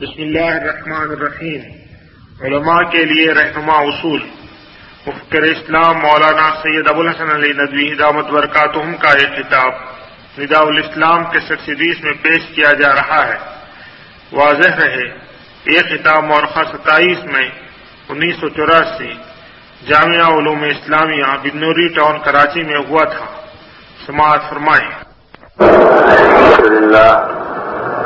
بسم اللہ الرحمن الرحیم۔ علماء کے لیے رہنما اصول۔ مفکر اسلام مولانا سید ابو الحسن علی ندوی دامت برکاتہم کا ایک کتاب۔ ندا الاسلام کے سکسیڈیس میں پیش کیا جا رہا ہے۔ واضح رہے، یہ خطاب مورخہ ستائیس میں انیس سو چوراسی جامعہ علوم اسلامیہ بنوری ٹاؤن کراچی میں ہوا تھا۔ سماعت فرمائیں۔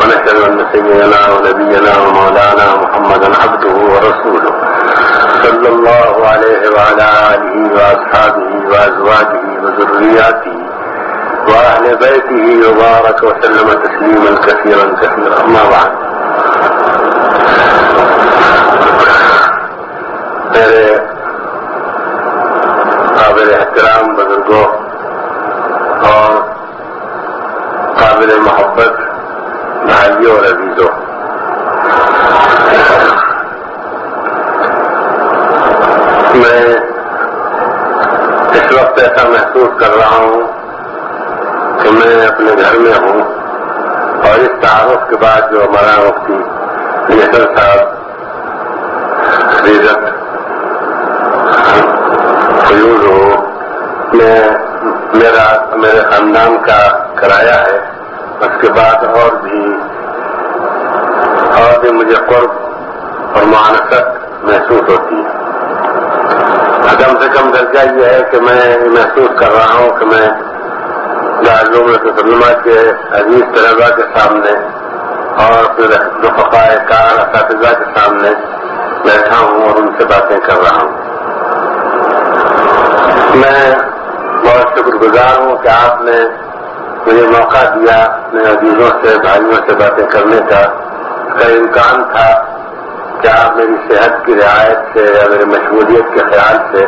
ونشهد أن سيدنا ونبينا ومولانا محمدا عبده ورسوله صلى الله عليه وعلى آله وأصحابه وأزواجه وذرياته وأهل بيته وبارك وسلم تسليما كثيرا كثيرا. أما بعد. میرے قابل احترام بزرگوں اور قابل محبت بھائیوں اور عزیزوں میں اس وقت ایسا محسوس کر رہا ہوں کہ میں اپنے گھر میں ہوں اور اس تعارف کے بعد جو ہمارا مفتی نیسر صاحب عزت فیوز ہو میں میرا میرے خاندان کا کرایا ہے اس کے بعد اور بھی اور بھی مجھے قرب اور معانست محسوس ہوتی ہے۔ کم سے کم درجہ یہ ہے کہ میں محسوس کر رہا ہوں کہ میں دارالعلوم سلما کے عزیز طلبا کے سامنے اور پھر رفقائے کار اساتذہ کے سامنے بیٹھا ہوں اور ان سے باتیں کر رہا ہوں۔ میں بہت شکر گزار ہوں کہ آپ نے مجھے موقع دیا اپنے عزیزوں سے، بھائیوں سے باتیں کرنے کا۔ کا امکان تھا، کیا میری صحت کی رعایت سے یا میری مشغولیت کے خیال سے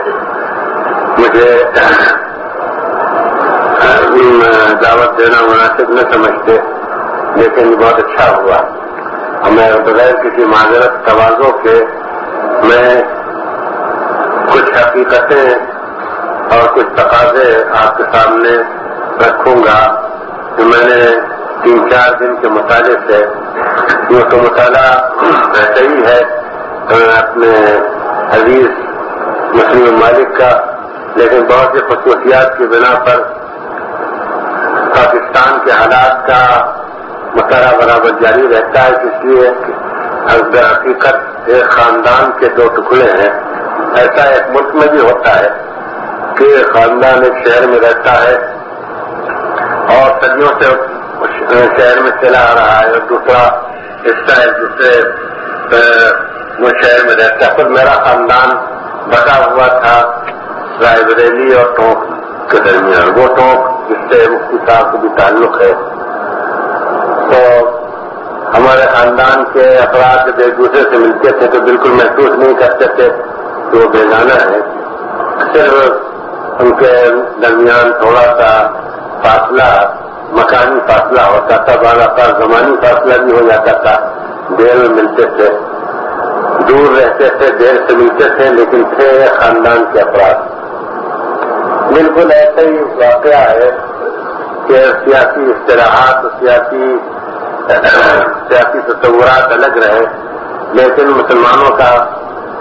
مجھے دعوت دینا مناسب نہ سمجھتے، لیکن بہت اچھا ہوا۔ اور میں بغیر کسی معذرت توازوں کے میں کچھ حقیقتیں اور کچھ تقاضے آپ کے سامنے رکھوں گا۔ کہ میں نے تین چار دن کے مطالعے سے یہ تو مطالعہ ایسا ہی ہے اپنے عزیز مسلم مالک کا، لیکن بہت سی خصوصیات کی بنا پر پاکستان کے حالات کا مطالعہ برابر جاری رہتا ہے، اس لیے حقیقت ایک خاندان کے دو ٹکڑے ہیں۔ ایسا ایک ملک میں بھی ہوتا ہے کہ خاندان ایک شہر میں رہتا ہے اور صدیوں سے شہر میں چلا آ رہا ہے اور دوسرا حصہ ہے جس سے وہ شہر میں رہتا ہے۔ خود میرا خاندان بٹا ہوا تھا رائے بریلی اور ٹونک کے درمیان۔ وہ ٹونک جس سے مفتی صاحب کو بھی تعلق ہے۔ تو ہمارے خاندان کے افراد جب ایک دوسرے سے ملتے تھے تو بالکل محسوس نہیں کرتے تھے کہ وہ بیگانہ ہے۔ صرف ان کے درمیان تھوڑا سا فاصلہ، مکانی فاصلہ ہوتا تھا بالا کا زمانی فاصلہ بھی ہو جاتا تھا، دیر میں ملتے تھے، دور رہتے تھے، دیر سے ملتے تھے، لیکن تھے خاندان کے افراد۔ بالکل ایسا ہی واقعہ ہے کہ سیاسی اصطلاحات، سیاسی سیاسی تصورات الگ رہے، لیکن مسلمانوں کا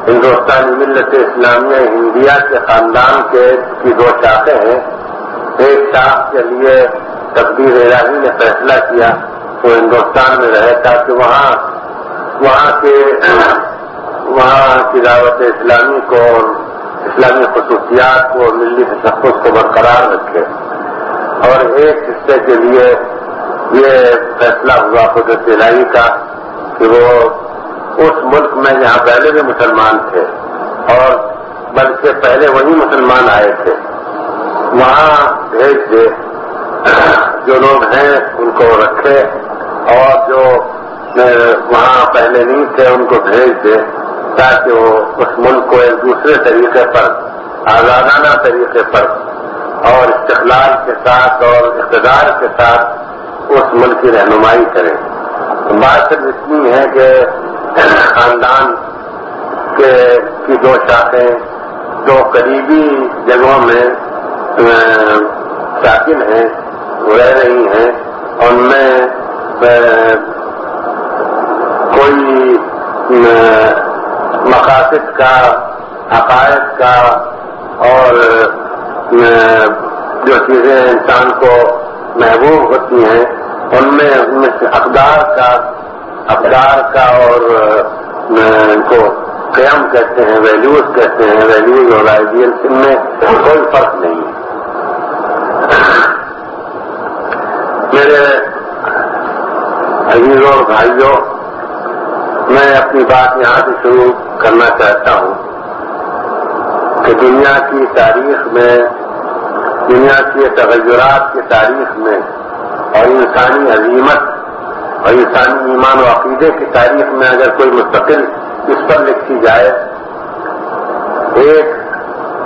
ہندوستانی ملت اسلامیہ، انڈیا کے خاندان کے کی دو شاخیں ہیں۔ ایک شاخ کے لیے تقدیر الہی نے فیصلہ کیا، وہ ہندوستان میں رہے، تاکہ وہاں وہاں کے، وہاں کی دعوت اسلامی کو اور اسلامی خصوصیات کو، ملی تشخص کو برقرار رکھے۔ اور ایک حصے کے لیے یہ فیصلہ ہوا قدرت الہی کا کہ وہ اس ملک میں جہاں پہلے بھی مسلمان تھے اور بلکہ پہلے وہی مسلمان آئے تھے۔ وہاں بھیج دے۔ جو لوگ ہیں، ان کو رکھے اور جو وہاں پہلے نہیں تھے، ان کو بھیج دے تاکہ وہ اس ملک کو ایک دوسرے طریقے پر، آزادانہ طریقے پر اور استقلال کے ساتھ اور اقتدار کے ساتھ اس ملک کی رہنمائی کریں بات صرف اتنی ہے کہ خاندان کے کی دو شاخیں، دو قریبی جگہوں میں ساکن ہیں، رہ رہی ہیں ان میں کوئی مقاصد کا، عقائد کا، اور جو چیزیں انسان کو محبوب ہوتی ہیں، ان میں ان میں سے اقدار کا اقدار کا، اور ان کو قیام کہتے ہیں ویلیوز کہتے ہیں ویلیوز اور آئیڈیل ان میں کوئی فرق نہیں۔ ہے میرے عزیزوں اور بھائیوں، میں اپنی بات یہاں سے شروع کرنا چاہتا ہوں کہ دنیا کی تاریخ میں، دنیا کے تغیرات کی تاریخ میں اور انسانی عظیمت اور انسانی ایمان و عقیدے کی تاریخ میں اگر کوئی مستقل اس پر لکھی جائے، ایک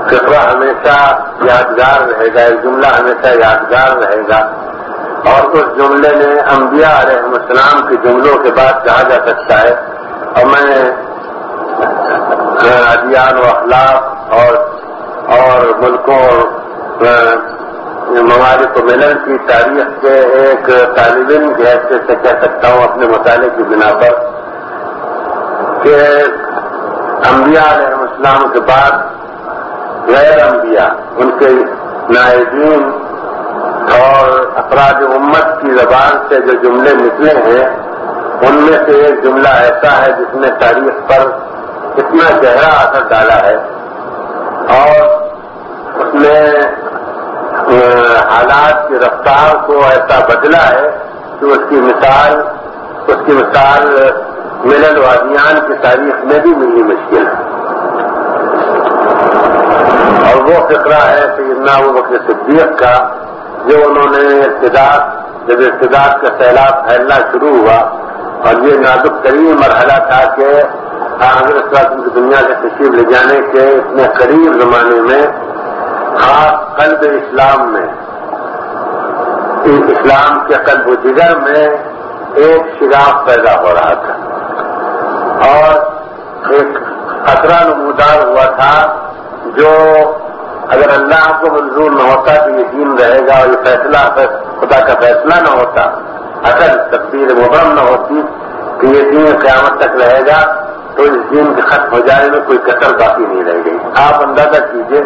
فقرہ ہمیشہ یادگار رہے گا، ایک جملہ ہمیشہ یادگار رہے گا۔ اور اس جملے میں انبیاء علیہ السلام کے جملوں کے بعد کہا جا سکتا ہے۔ اور میں ادیان و اخلاق اور اور ملکوں اور ممالک و ملن کی تاریخ کے ایک طالب علم کی حیثیت سے کہہ سکتا ہوں اپنے مطالعے کی بنا پر کہ انبیاء علیہ السلام کے بعد غیر انبیاء، ان کے نائزین اور افراد امت کی زبان سے جو جملے نکلے ہیں، ان میں سے ایک جملہ ایسا ہے جس نے تاریخ پر اتنا گہرا اثر ڈالا ہے اور اس نے حالات کی رفتار کو ایسا بدلا ہے کہ اس کی مثال، اس کی مثال ملل وادیان کی تاریخ میں بھی ملنی مشکل ہے۔ اور وہ فکرہ ہے سیدنا وہ بکر صدیق کا۔ جو انہوں نے ابتدار جب ابتدار کا سیلاب پھیلنا شروع ہوا اور یہ نازک ترین مرحلہ تھا کہ حضرت کی دنیا سے تشریف لے جانے کے اتنے قریب زمانے میں، خاص قلب اسلام میں، اسلام کے قلب و جگر میں ایک شگاف پیدا ہو رہا تھا۔ اور ایک خطرہ نمودار ہوا تھا جو اگر اللہ کو منظور نہ ہوتا تو یہ دین رہے گا اور یہ فیصلہ خدا کا فیصلہ نہ ہوتا۔ اگر تقسیم مبرم نہ ہوتی کہ یہ دین قیامت تک رہے گا تو اس دین کے ختم ہو جانے میں کوئی کسر باقی نہیں رہ گئی آپ اندازہ کیجیے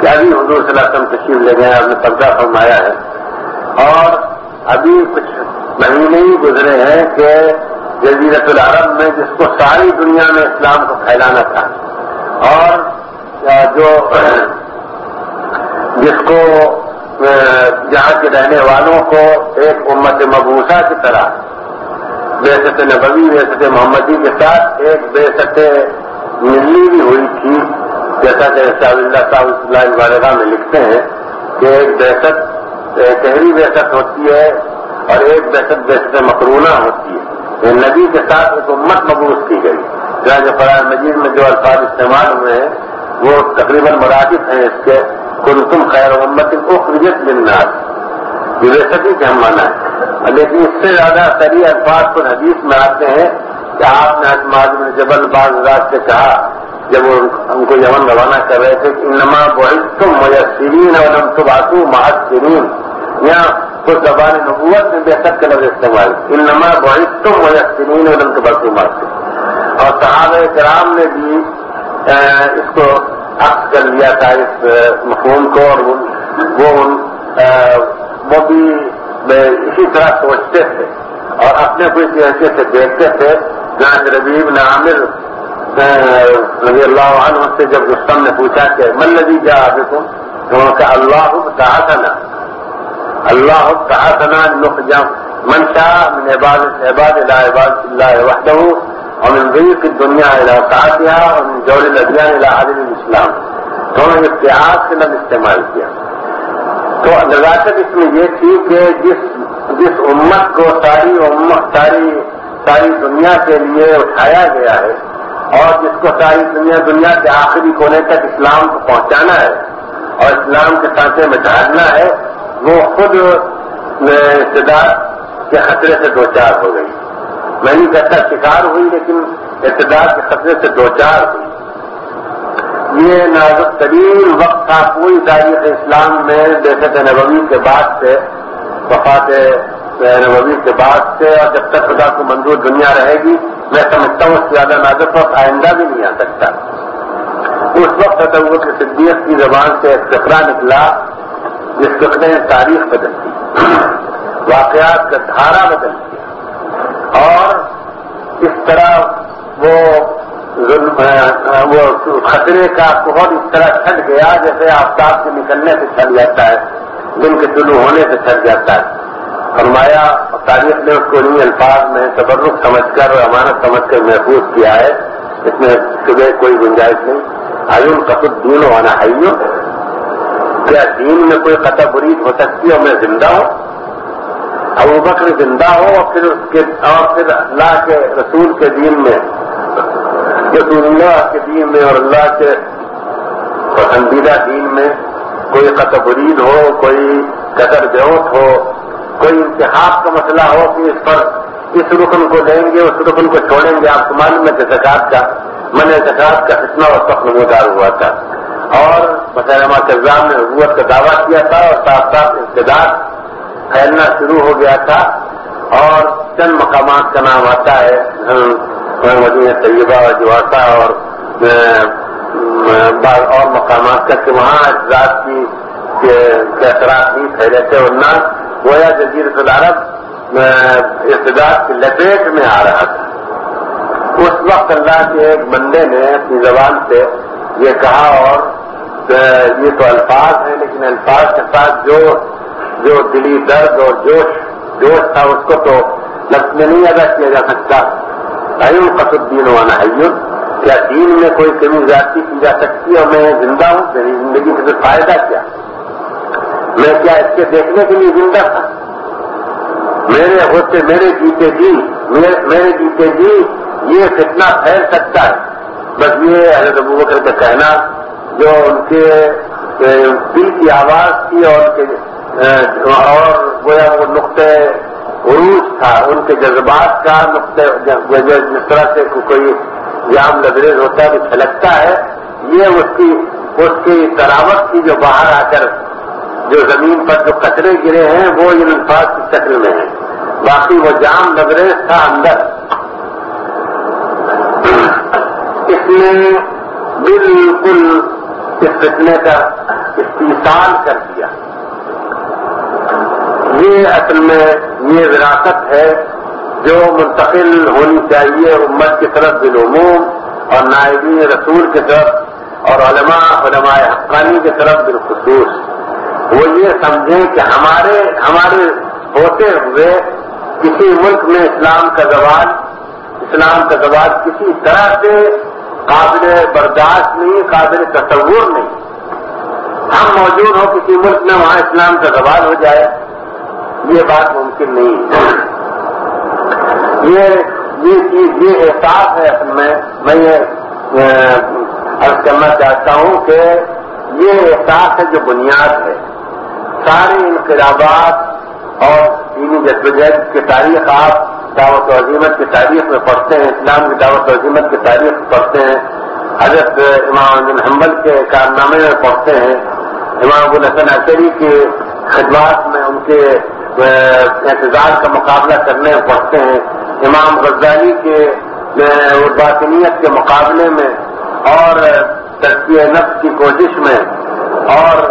کہ ابھی حضور صلی اللہ علیہ وسلم تشریف لے گئے آپ نے قبضہ فرمایا ہے۔ اور ابھی کچھ مہینے ہی گزرے ہیں کہ جزیرت العرب میں جس کو ساری دنیا میں اسلام کو پھیلانا تھا۔ اور جو جس کو یہاں کے رہنے والوں کو ایک امت مبوسا کی طرح بے ست نبوی بے ست محمدی کے ساتھ ایک بے ست ملی بھی ہوئی تھی، جیسا کہ شاہ اللہ صاحب اللہ وارغہ میں لکھتے ہیں کہ ایک بحثت تحری بحثت ہوتی ہے اور ایک بحثت بحثت مقرونہ ہوتی ہے۔ یعنی نبی کے ساتھ ایک امت مبوس کی گئی۔ جہاں جو فرائض مجید میں جو الفاظ استعمال ہوئے ہیں، وہ تقریباً مرادف ہیں اس کے۔ کل تم خیر محمد کو خریت ملناس یہ سکی کہ ہم مانا ہے. لیکن اس سے زیادہ سری الفاظ پر حدیث میں آتے ہیں کہ آپ نے اعتماد میں جبل باز رات سے کہا، جب وہ ہم کو یمن روانہ کر رہے تھے کہ نما بحث تم میسرین اور نم تو باتو محد سرین یہاں کچھ زبان نبوت میں بے شک کا لفظ استعمال ان نما بحث تم میسرین اور نم تو باتو محد اور صحابہ کرام نے بھی اس کو عکس کر لیا تھا اس مفہوم کو اور وہ وہ بھی اسی طرح سوچتے تھے اور اپنے کو اس حیثیت سے دیکھتے تھے۔ جہاں ربیب نے عامر رضی اللہ عنہ سے جب رستم نے پوچھا کہ من ندی کیا آگے تم تو انہوں کا اللہ کہا تھا نا اللہ کہا تھا نا لوگ من شاہ من عباد عباد اللہ اللہ وحدہ۔ اور ان دنیا علاقہ اور جوڑ ندیاں عالم الاسلام۔ دونوں اتحاد سے لفظ استعمال کیا۔ تو نزاکت اس میں یہ تھی کہ جس جس امت کو ساری امت ساری ساری دنیا کے لیے اٹھایا گیا ہے، اور جس کو ساری دنیا دنیا کے آخری کونے تک اسلام کو پہنچانا ہے، اور اسلام کے سانچے میں ڈھالنا ہے، وہ خود ابتدار کے خطرے سے دو چار ہو گئی۔ میں نہیں کہتا شکار ہوئی لیکن اقتدار کے خطرے سے دو چار ہوئی۔ یہ نازک ترین وقت تھا، پوری تاریخ اسلام میں، دہشت نبوی کے بعد سے، وفات نبوی کے بعد سے، اور جب تک خدا کو منظور دنیا رہے گی، میں سمجھتا ہوں اس سے زیادہ نازک وقت آئندہ بھی نہیں آ سکتا۔ اس وقت تصور کے صدیت کی زبان سے ایک چکرا نکلا، جس فکرے نے تاریخ بدل دی واقعات کا دھارا بدل دیا اور اس طرح وہ وہ خطرے کا بہت اس طرح چھٹ گیا جیسے آفتاب سے نکلنے سے چھٹ جاتا ہے دن کے شروع ہونے سے چھٹ جاتا ہے۔ فرمایا تاریخ نے اس کو انہیں الفاظ میں تبرک سمجھ کر اور امانت سمجھ کر محفوظ کیا ہے۔ اس میں صبح کوئی گنجائش نہیں۔ آئین کا دین ہونا آئیو کیا دین میں کوئی قطع برید ہو سکتی ہے اور میں زندہ ہوں؟ ابو بکر زندہ ہو اور پھر اس کے اور پھر اللہ کے رسول کے دین میں رسول اللہ کے دین میں اور اللہ کے پسندیدہ دین میں کوئی قطع برید ہو، کوئی قطر بیوت ہو، کوئی انتخاب کا مسئلہ ہو کہ اس پر اس رکن کو لیں گے، اس رکن کو چھوڑیں گے، آپ کو معلوم ہے کہ زکات کا من زکات کا اتنا اور سخت نمودار ہوا تھا۔ اور مسلمہ کرزام نے حکومت کا دعویٰ کیا تھا اور ساتھ ساتھ اقتدار پھیلنا شروع ہو گیا تھا اور چند مقامات کا نام آتا ہے۔ مدینہ طیبہ اور جواسا اور اور مقامات کا کہ وہاں اجزاد کی اثرات نہیں پھیلے تھے ورنہ گویا جزیر العرب اقتدار کی لپیٹ میں آ رہا تھا۔ اس وقت اللہ کے ایک بندے نے اپنی زبان سے یہ کہا اور یہ تو الفاظ ہیں لیکن الفاظ کے ساتھ جو جو دلی درد اور جوش جوش تھا، اس کو تو لفظ میں نہیں ادا کیا جا سکتا۔ قصد دین وانا ایون کیا دین میں کوئی کمی زیادتی کی جا سکتی ہے اور میں زندہ ہوں؟ میری زندگی سے فائدہ کیا؟ میں کیا اس کے دیکھنے کے لیے زندہ تھا؟ میرے ہوتے میرے جیتے جی میرے جیتے جی یہ کتنا پھیل سکتا ہے۔ بس یہ حضرت ابو بکر کا کہنا، جو ان کے دل کی آواز تھی اور اور گویا وہ نقطے عروج تھا، ان کے جذبات کا نقطۂ جس طرح سے کوئی جام لبریز ہوتا ہے چھلکتا ہے، یہ اس کی اس کی تراوت کی جو باہر آ کر جو زمین پر جو کچرے گرے ہیں، وہ ان الفاظ کی شکل میں ہیں۔ باقی وہ جام لبریز تھا اندر۔ اس نے بالکل اس فتنے کا استحصال کر دیا۔ یہ اصل میں یہ وراثت ہے جو منتقل ہونی چاہیے امت کی طرف بالعموم اور نائبین رسول کی طرف اور علماء علماء حقانی کی طرف بالخصوص۔ وہ یہ سمجھیں کہ ہمارے ہمارے ہوتے ہوئے کسی ملک میں اسلام کا زوال اسلام کا زوال کسی طرح سے قابل برداشت نہیں، قابل تصور نہیں۔ ہم موجود ہوں کسی ملک میں، وہاں اسلام کا زوال ہو جائے۔ یہ بات ممکن نہیں۔ ہے یہ چیز، یہ احساس ہے اصل میں میں یہ عرض کرنا چاہتا ہوں کہ یہ احساس ہے جو بنیاد ہے۔ سارے انقلابات اور دینی جدوجہد کی تاریخ آپ دعوت و عظیمت کی تاریخ میں پڑھتے ہیں، اسلام کی دعوت و عظیمت کی تاریخ میں پڑھتے ہیں۔ حضرت امام بن حنبل کے کارنامے میں پڑھتے ہیں۔ امام ابو الحسن عشری کے خدمات میں ان کے اعتزاز کا مقابلہ کرنے پڑھتے ہیں۔ امام غزالی کے باطنیت کے مقابلے میں اور ترقی نفس کی کوشش میں اور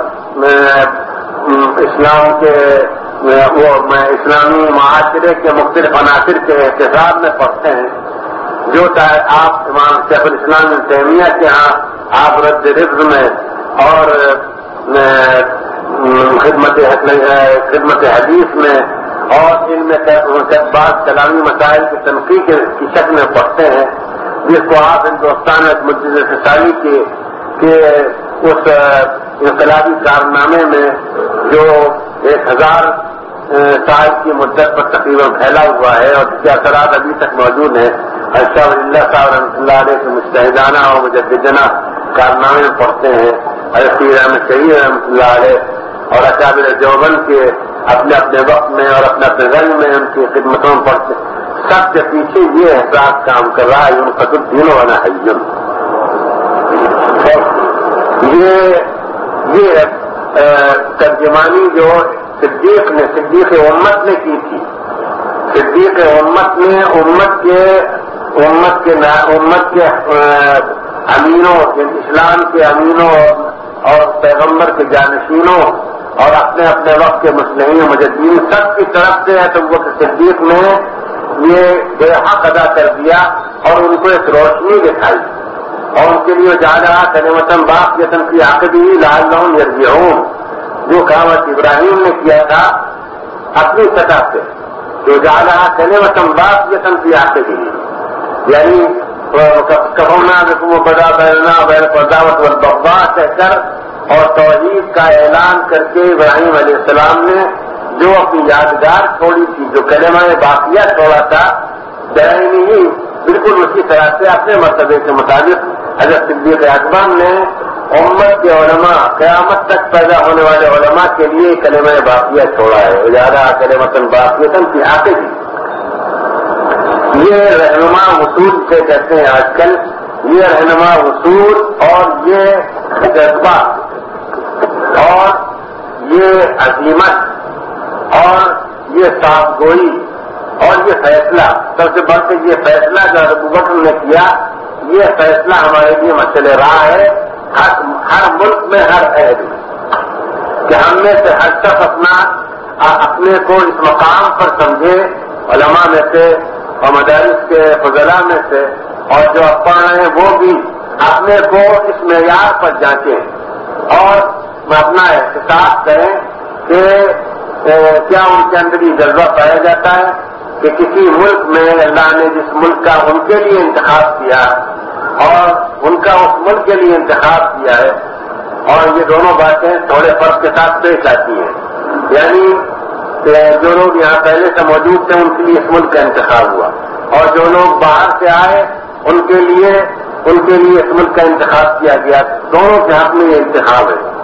اسلام کے وہ اسلامی معاشرے کے مختلف عناصر کے احتساب میں پڑھتے ہیں۔ جو آپ امام شیخ الاسلام تیمیہ کے ہاں آپ رد رفظ میں اور خدمت خدمت حدیث میں اور ان میں بعض کلامی مسائل کی تنقید کی شکل میں پڑھتے ہیں۔ جس کو آپ ہندوستان مجھے سالی کے اس انقلابی کارنامے میں جو ایک ہزار سال کی مدت پر تقریباً پھیلا ہوا ہے اور اس کے اثرات ابھی تک موجود ہیں۔ اشہ اللہ صاحب رحمۃ اللہ علیہ کے مستحدانہ اور مجدانہ کارنامے پڑھتے ہیں۔ ارفی رحمت شہید رحمۃ اللہ علیہ اور اچھا اکابر جوبن کے اپنے اپنے وقت میں اور اپنے اپنے رنگ میں ان کی خدمتوں میں پڑھتے سب کے پیچھے یہ احساس کام کر رہا ہے ان قدر دینوں والا ہے یہ یہ ترجمانی جو صدیق نے، صدیق امت نے کی تھی۔ صدیق امت نے امت کے امت کے امت کے امینوں، اسلام کے امینوں اور پیغمبر کے جانشینوں اور اپنے اپنے وقت کے مسلمین مجدین سب کی طرف سے ہے تو صدیق نے یہ بے حق ادا کر دیا اور ان کو ایک روشنی دکھائی اور ان کے لیے جا رہا کنمتم باپ یتن کی آخری لال لون یرجیون جو کہاوت ابراہیم نے کیا تھا اپنی سطح سے، جو جا رہا کنمتم باپ یتن کی آخری یعنی کبونا رقم بڑا بیرنا بیر پرداوت و ببا کہہ کر اور توحید کا اعلان کر کے ابراہیم علیہ السلام نے جو اپنی یادگار چھوڑی تھی، جو کلمہ باقیہ چھوڑا تھا دہنی ہی بالکل اسی طرح سے اپنے مرتبے کے مطابق حضرت صدیق اکبر نے امت کے علماء، قیامت تک پیدا ہونے والے علماء کے لیے کلمہ باقیہ چھوڑا ہے۔ زیادہ کلمتن باقیتن کی آتے بھی یہ رہنما اصول سے کہتے ہیں آج کل۔ یہ رہنما اصول اور یہ جذبہ اور یہ عظیمت اور یہ صاف گوئی اور یہ فیصلہ، سب سے بڑھ کے یہ فیصلہ جو ابو نے کیا، یہ فیصلہ ہمارے لیے مسئلہ رہا ہے۔ ہر ہر ملک میں ہر عہد میں۔ کہ ہم میں سے ہر شخص اپنا اپنے کو اس مقام پر سمجھے، علماء میں سے اور مدارس کے فضلہ میں سے۔ اور جو پڑھ رہے ہیں وہ بھی اپنے کو اس معیار پر جانچیں۔ اور اپنا احتساب کریں کہ کیا ان کے اندر یہ جذبہ پایا جاتا ہے کہ کسی ملک میں اللہ نے جس ملک کا ان کے لیے انتخاب کیا اور ان کا اس ملک کے لیے انتخاب کیا ہے، اور یہ دونوں باتیں تھوڑے فرق کے ساتھ پیش آتی ہیں۔ یعنی جو لوگ یہاں پہلے سے موجود تھے، ان کے لیے اس ملک کا انتخاب ہوا۔ اور جو لوگ باہر سے آئے، ان کے لیے، ان کے لیے اس ملک کا انتخاب کیا گیا۔ دونوں کے حق میں یہ انتخاب ہے۔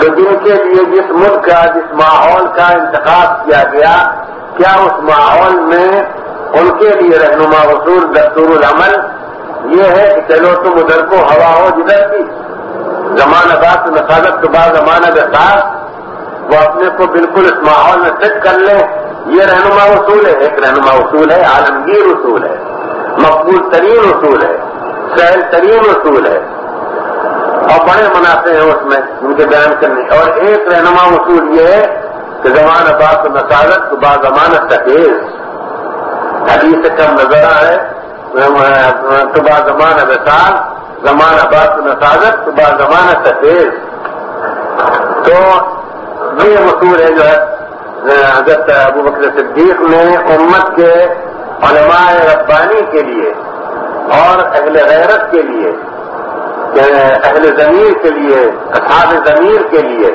تو جن کے لیے جس ملک کا، جس ماحول کا انتخاب کیا گیا، کیا اس ماحول میں ان کے لیے رہنما اصول دستور العمل یہ ہے کہ چلو تم ادھر کو ہوا ہو جدھر کی زمانہ بات مسالت کے بعد زمانہ کے ساتھ وہ اپنے کو بالکل اس ماحول میں فٹ کر لیں یہ رہنما اصول ہے۔ ایک رہنما اصول ہے، عالمگیر اصول ہے۔ مقبول ترین اصول ہے۔ سہل ترین اصول ہے۔ اور بڑے منافع ہیں اس میں، ان کے بیان کرنے۔ اور ایک رہنما اصول یہ ہے کہ زمان بات مسالت تو بعض ضمانت کا کیس حدیث سے کم نظر آئے تو با زمان مثال زمان بات مسالت تو بعض ضمانت کا تو یہ اصول ہے جو ہے، حضرت ابو بکر صدیق نے امت کے علماء ربانی کے لیے اور اہل غیرت کے لیے اہل ضمیر کے لیے، اصحاب ضمیر کے لیے،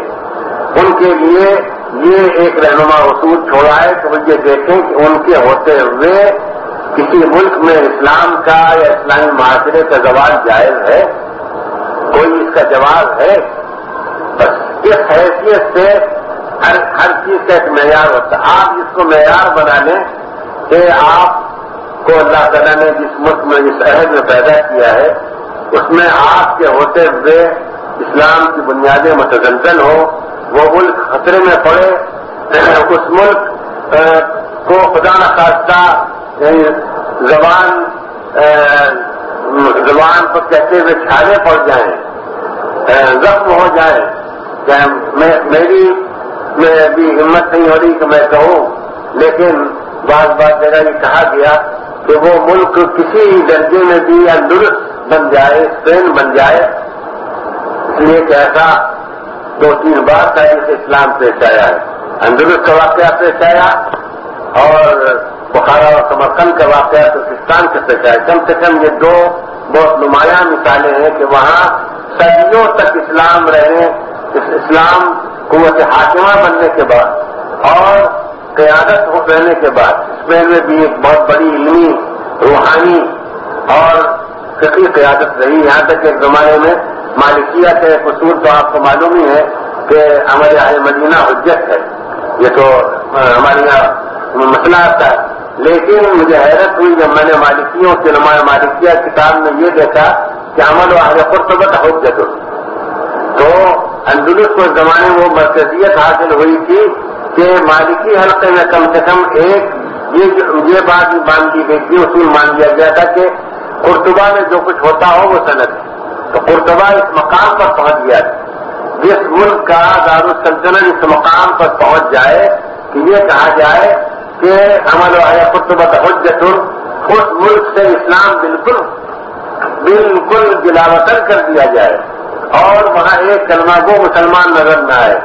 ان کے لیے یہ ایک رہنما اصول چھوڑا ہے کہ وہ یہ دیکھیں کہ ان کے ہوتے ہوئے کسی ملک میں اسلام کا یا اسلامی معاشرے کا زوال جائز ہے؟ کوئی اس کا جواب ہے؟ بس اس حیثیت سے ہر ہر چیز کا ایک معیار ہوتا ہے۔ آپ اس کو معیار بنا لیں کہ آپ کو اللہ تعالیٰ نے جس ملک میں، جس عہد میں پیدا کیا ہے اس میں آپ کے ہوتے ہوئے اسلام کی بنیادیں متزلزل ہو وہ ملک خطرے میں پڑے، اس ملک کو خدا نخواستہ یعنی زبان زبان پر کہتے ہوئے چھالے پڑ جائیں زخم ہو جائیں، کہ میری، میں ابھی ہمت نہیں ہو رہی کہ میں کہوں، لیکن بعض بات جگہ یہ کہا گیا کہ وہ ملک کسی درجے میں بھی یا درست بن جائے اسپین بن جائے۔ اس لیے کہ ایسا دو تین بار تاریخ اسلام پیش آیا ہے اندرست کا واقعہ پیش آیا اور بخارا اور سمرکند کا واقعہ ترکستان سے پیش آیا کم سے کم یہ دو بہت نمایاں مثالیں ہیں کہ وہاں صدیوں تک اسلام رہے۔ اسلام قوت حاکمہ بننے کے بعد اور قیادت رہنے کے بعد۔ اسپین میں بھی ایک بہت بڑی علمی، روحانی اور فقی قیادت رہی یہاں تک ایک زمانے میں مالکیہ کے قصور تو آپ کو معلوم ہی ہے کہ ہمارے یہاں مدینہ حجت ہے۔ یہ تو ہمارے یہاں مسئلہ آتا ہے۔ لیکن مجھے حیرت ہوئی جب میں نے مالکیوں سے مالکیہ کتاب میں یہ دیکھا کہ عمل و حضرت قرطبت حجت۔ تو اندلس کو زمانے میں وہ مرکزیت حاصل ہوئی تھی کہ مالکی حلقے میں کم سے کم ایک، یہ بات مان دی گئی تھی، اصول مان لیا گیا تھا کہ قرطبہ میں جو کچھ ہوتا ہو وہ صنعت تو قرطبہ اس مقام پر پہنچ گیا جس ملک کا دارالسلطنت اس مقام پر پہنچ جائے کہ یہ کہا جائے کہ عمل آیا قرطبہ حجت اس ملک سے اسلام بالکل بالکل گلاوطن کر دیا جائے۔ اور وہاں ایک کلمہ کو مسلمان نظر نہ آئے۔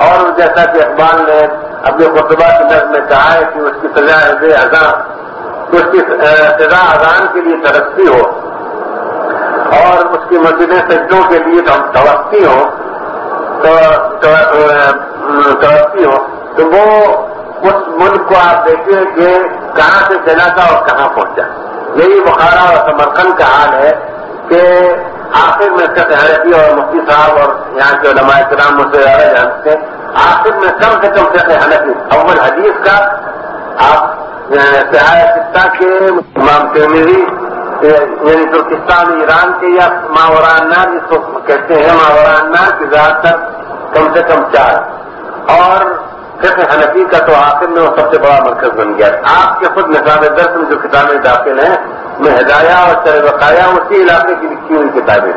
اور جیسا کہ اقبال نے اپنے خطبہ کی نظر میں کہا ہے کہ اس کی سزا اذان اس کی سزا اذان کے لیے ترقی ہو اور اس کی مسجد سجدوں کے لیے توقی ہو ترقی ہو، تو وہ اس ملک کو آپ دیکھیں کہ کہاں سے چلا تھا اور کہاں پہنچا۔ یہی بخارا اور سمرکند کا حال ہے کہ آخر میں سب حرفی اور مفتی صاحب اور یہاں کے علماء کرام مجھ سے زیادہ جانتے ہیں۔ آخر میں کم سے کم سے حنفی، اول حدیث کا، آپ سیاح کے امام تیمیری یعنی ترکستان ایران کے یا ماورانہ جس کو کہتے ہیں ماورانہ کی زیادہ تر کم سے کم چار۔ اور فقہ حنفی کا تو آخر میں وہ سب سے بڑا مرکز بن گیا۔ آپ کے خود نصاب درس میں جو کتابیں داخل ہیں، میں ہدایہ اور چر بقایا، اسی علاقے کی لکھی ہوئی کتابیں۔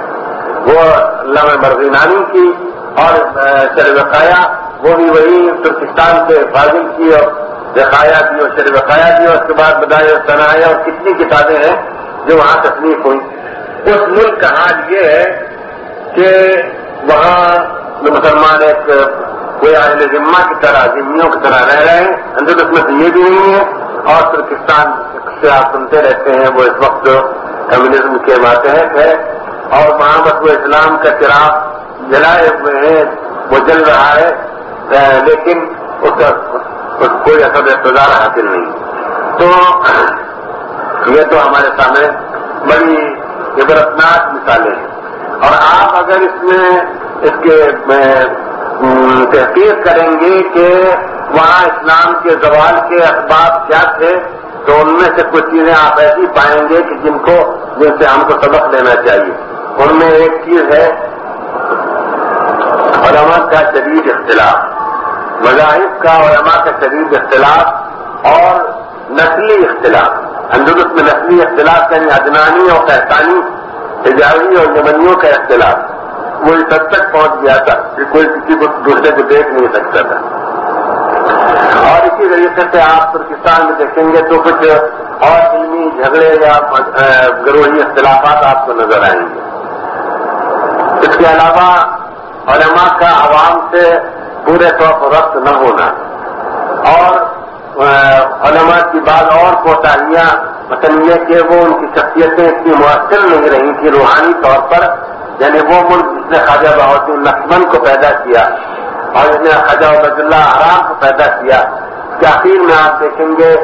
وہ علامہ مرغینانی کی اور چر بقایا، وہ بھی وہی ترکستان سے فاضل کی اور رقایا کی اور شر بقایا کی اور اس کے بعد بدائے اور تنایا اور کتنی کتابیں ہیں جو وہاں تصنیف ہوئی اس ملک کا حال یہ ہے کہ وہاں مسلمان ایک کوئی اہل ذمہ کی طرح، ذمیوں کی طرح رہ رہے ہیں، اندر میں تو یہ بھی نہیں ہے۔ اور ترکستان سے آپ سنتے رہتے ہیں، وہ اس وقت کمیونزم کے ماتحت ہے۔ اور محمد و اسلام کا چراغ جلائے ہوئے ہیں، وہ جل رہا ہے۔ لیکن اس کا کوئی اثر اقتدار حاصل نہیں۔ تو یہ تو ہمارے سامنے بڑی عبرتناک مثالیں ہیں۔ اور آپ اگر اس میں اس کے تحقیق کریں گے کہ وہاں اسلام کے زوال کے اسباب کیا تھے، تو ان میں سے کچھ چیزیں آپ ایسی پائیں گے کہ جن کو جن سے ہم کو سبق لینا چاہیے۔ ان میں ایک چیز ہے علماء کا شدید اختلاف۔ مذاہب کا علماء کا شدید اختلاف اور نسلی اختلاف۔ اندرست میں نسلی اختلاف یعنی ادنانی اور قحطانی، حجازی اور یمنیوں کا اختلاف۔ وہ اس حد تک پہنچ گیا تھا کہ کوئی کسی کو دوسرے کو دیکھ نہیں سکتا تھا۔ اور اسی طریقے سے آپ ترکستان میں دیکھیں گے تو کچھ اور علمی جھگڑے یا گروہی اختلافات آپ کو نظر آئیں گے۔ اس کے علاوہ علماء کا عوام سے پورے طور پر رقص نہ ہونا۔ اور علماء کی بعض اور کوتاہیاں مثلا مطلب یہ کہ وہ ان کی شخصیتیں اتنی مؤثر نہیں رہی کہ روحانی طور پر یعنی وہ ملک جس نے خواجہ بہت لکشمن کو پیدا کیا اور جس نے خواجہ عبد اللہ آرام کو پیدا کیا۔ آخر میں آپ دیکھیں گے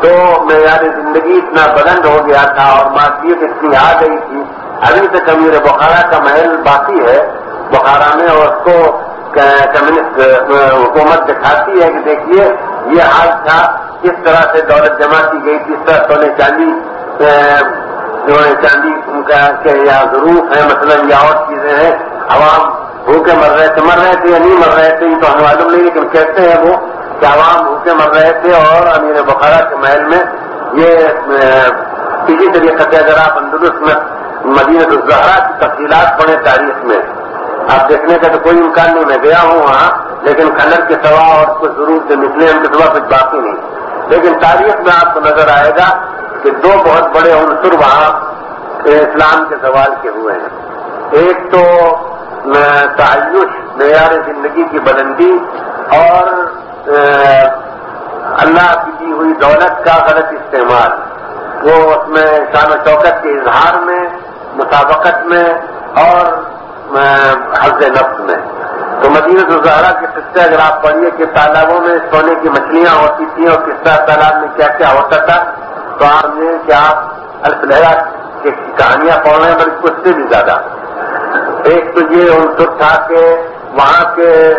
تو معیار زندگی اتنا بلند ہو گیا تھا اور مارکیٹ اتنی آ گئی تھی۔ ابھی تک امیر بخارا کا محل باقی ہے، بخارا میں اور اس کو کمیونسٹ حکومت دکھاتی ہے کہ دیکھیے یہ حال تھا، کس طرح سے دولت جمع کی گئی، کس طرح سونے چاندی جو ہے چاندی کا یا ضرور ہے، مثلا یا اور چیزیں ہیں، عوام بھوکے مر رہے تھے، مر رہے تھے یا نہیں مر رہے تھے، یہ تو ہمیں معلوم نہیں، لیکن کہتے ہیں وہ کہ عوام بھوکے مر رہے تھے اور امیر بخارا کے محل میں یہ کسی طریقے سے اگر آپ اندرست میں مدینہ الزہرا کی تفصیلات پڑھیں تاریخ میں آپ دیکھنے کا تو کوئی امکان نہیں، میں گیا ہوں وہاں، لیکن کلر کے سوا اور کچھ ضرور سے نکلے ان کے سوا کچھ باقی نہیں۔ لیکن تاریخ میں آپ کو نظر آئے گا کہ دو بہت بڑے عنصر وہاں اسلام کے سوال کے ہوئے ہیں۔ ایک تو تعیش، معیار زندگی کی بلندی اور اللہ کی دی ہوئی دولت کا غلط استعمال۔ وہ اس میں شان و شوکت کے اظہار میں، مسابقت میں اور حفظ نفس میں۔ تو مدینہ الزہرا کے قصے اگر آپ پڑھیے کہ تالابوں میں سونے کی مچھلیاں ہوتی تھیں اور کس طرح تالاب میں کیا کیا ہوتا تھا، تو آپ سمجھیں کہ آپ الفلحا کی کہانیاں پڑھ رہے ہیں، بلکہ اس سے بھی زیادہ۔ ایک تو یہ عنصر تھا کہ وہاں کے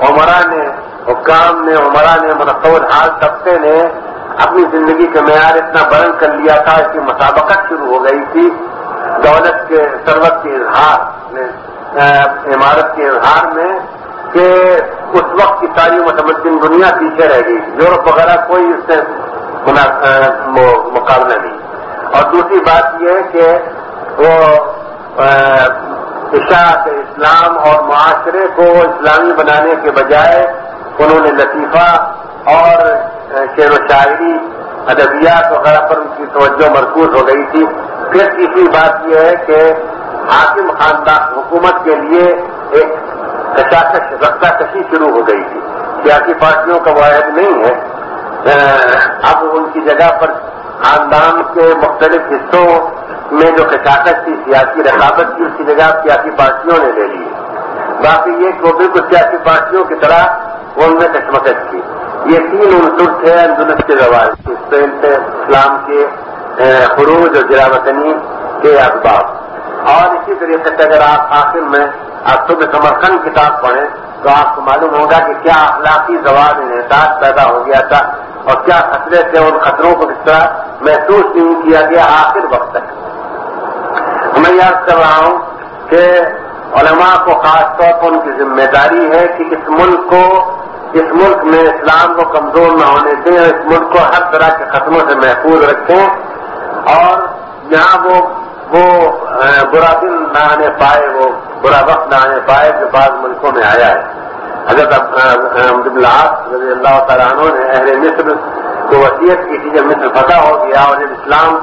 عمرا نے، حکام نے عمرا نے منقول حال طبقے نے اپنی زندگی کا معیار اتنا بلند کر لیا تھا، اس کی مسابقت شروع ہو گئی تھی۔ دولت کے سروت کے اظہار میں عمارت کے اظہار میں کہ اس وقت کی ساری متمدن دنیا پیچھے رہ گئی۔ یورپ وغیرہ کوئی اس سے مقابلہ نہیں۔ اور دوسری بات یہ ہے کہ وہ اشاعت اسلام اور معاشرے کو اسلامی بنانے کے بجائے انہوں نے لطیفہ اور شعر و شاعری، ادبیات وغیرہ پر ان کی توجہ مرکوز ہو گئی تھی۔ پھر تیسری بات یہ ہے کہ حاکم خاندان حکومت کے لیے ایک کشاکش رقصہ کشی شروع ہو گئی تھی۔ سیاسی پارٹیوں کا واحد نہیں ہے۔ اب ان کی جگہ پر خاندان کے مختلف حصوں میں جو کشاکش تھی، سیاسی رقابت کی اس کی جگہ سیاسی پارٹیوں نے لے لی۔ باقی یہ کہ وہ بالکل سیاسی پارٹیوں کی طرح ان میں کشمکش کی۔ یہ تین عنصر تھے اندنس کے زوال۔ اسپین سے اسلام کے خروج اور جرا وطنی کے اسباب۔ اور اسی طریقے سے اگر آپ آخر میں آپ صبح سمرکن کتاب پڑھیں تو آپ کو معلوم ہوگا کہ کیا اخلاقی زوال انحصار پیدا ہو گیا تھا اور کیا خطرے سے ان خطروں کو کس طرح محسوس نہیں کیا گیا آخر وقت تک۔ میں یاد کر رہا ہوں کہ علماء کو خاص طور پر ان کی ذمہ داری ہے کہ اس ملک کو، اس ملک میں اسلام کو کمزور نہ ہونے دیں اور اس ملک کو ہر طرح کے خطروں سے محفوظ رکھیں اور یہاں وہ وہ برا دن نہ آنے پائے، وہ برا وقت نہ آنے پائے جو بعض ملکوں میں آیا ہے۔ حضرت رضی اللہ تعالیٰ عنہ نے اہل مصر کو وصیت کی تھی، جب مصر فتح ہو گیا اور جب اسلام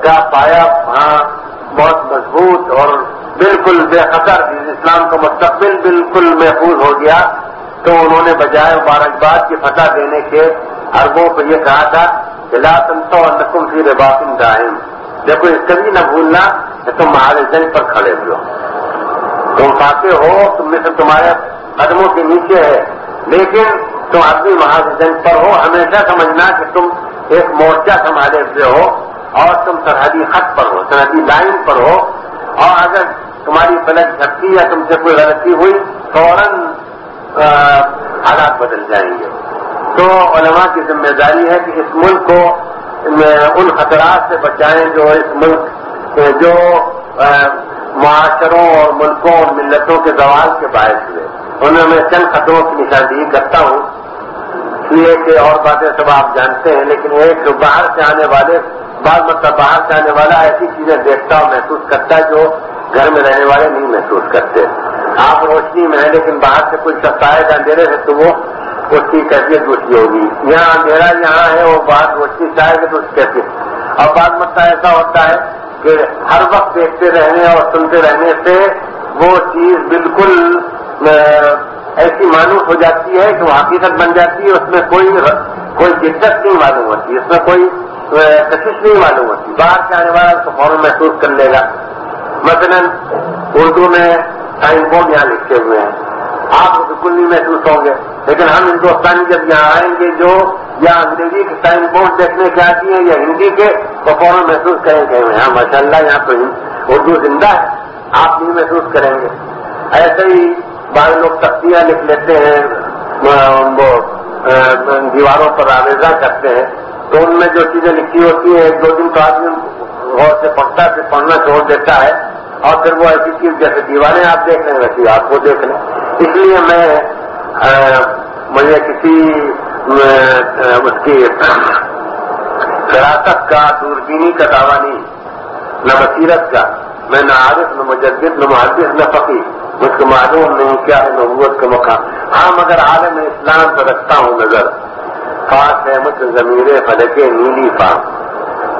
کا پایا، وہاں بہت مضبوط اور بالکل بے خطر، اسلام کا مستقبل بالکل محفوظ ہو گیا۔ تو انہوں نے بجائے مبارکباد کی فتح دینے کے اربوں کو یہ کہا تھا کہ لا تو نقم فی رباطن دائم۔ دیکھو اس کبھی نہ بھولنا کہ تم مہارے جنگ پر کھڑے ہوئے ہو۔ تم پاتے ہو، تم میں سے تمہارے قدموں کے نیچے ہے۔ لیکن تم آدمی مہاجن پر ہو، ہمیشہ سمجھنا کہ تم ایک مورچہ سنبھالے ہوئے ہو اور تم سرحدی خط پر ہو، سرحدی لائن پر ہو۔ اور اگر تمہاری فلک جھپکی یا تم سے کوئی غلطی ہوئی، فوراً حالات بدل جائیں گے۔ تو علماء کی ذمہ داری ہے کہ اس ملک کو ان خطرات سے بچائیں جو اس ملک جو معاشروں اور ملکوں اور ملتوں کے زوال کے باعث ہوئے۔ انہیں میں چند خطروں کی نشاندہی کرتا ہوں۔ اس لیے کہ اور باتیں سب آپ جانتے ہیں، لیکن ایک باہر سے آنے والے، بعض مطلب باہر سے آنے والا ایسی چیزیں دیکھتا اور محسوس کرتا ہے جو گھر میں رہنے والے نہیں محسوس کرتے۔ آپ روشنی میں ہیں، لیکن باہر سے کوئی سب آئے گا اندھیرے سے تو وہ اس کی کیفیت دوسری ہوگی۔ یہاں اندھیرا یہاں ہے، وہ باہر روشنی چاہے گا تو اس کیفیت۔ اور بعض مطلب ایسا ہوتا ہے کہ ہر وقت دیکھتے رہنے اور سنتے رہنے سے وہ چیز بالکل ایسی معلوم ہو جاتی ہے کہ وہ حقیقت بن جاتی ہے، اس میں کوئی کوئی دقت نہیں معلوم ہوتی، اس میں کوئی کشش نہیں معلوم ہوتی۔ باہر سے آنے والا اس کو فوراً محسوس کر لے گا۔ مثلا اردو میں سائن بورڈ یہاں لکھے ہوئے ہیں۔ آپ کو بالکل نہیں محسوس ہوں گے۔ لیکن ہم ہندوستانی جب یہاں آئیں گے، جو یا انگریزی کے سائن بورڈ دیکھنے کے آتی ہیں یا ہندی کے، تو فوراً محسوس کریں گے ہاں ماشاء اللہ یہاں تو اردو زندہ ہے۔ آپ نہیں محسوس کریں گے۔ ایسے ہی بعض لوگ تختیاں لکھ لیتے ہیں، وہ دیواروں پر آویزہ کرتے ہیں۔ تو ان میں جو چیزیں لکھی ہوتی ہیں، ایک دو دن تو آدمی غور سے پڑھتا ہے پھر پڑھنا چھوڑ دیتا ہے۔ اور پھر وہ ایسی چیز، جیسے دیواریں آپ دیکھ لیں ویسی آپ کو دیکھ لیں اس لیے میں مجھے کسی اس کی فراست کا، دوربینی کا دعویٰ نہیں، نہ بصیرت کا، میں نہ عارف، نہ مجدد، نہ محدث، نہ فقیر مجھ کو معلوم نہیں کیا ہے نبوت کا مقام۔ ہاں مگر عالم اسلام پر رکھتا ہوں نظر۔ خاص ہے مجھ ضمیر فلکے نیلی فام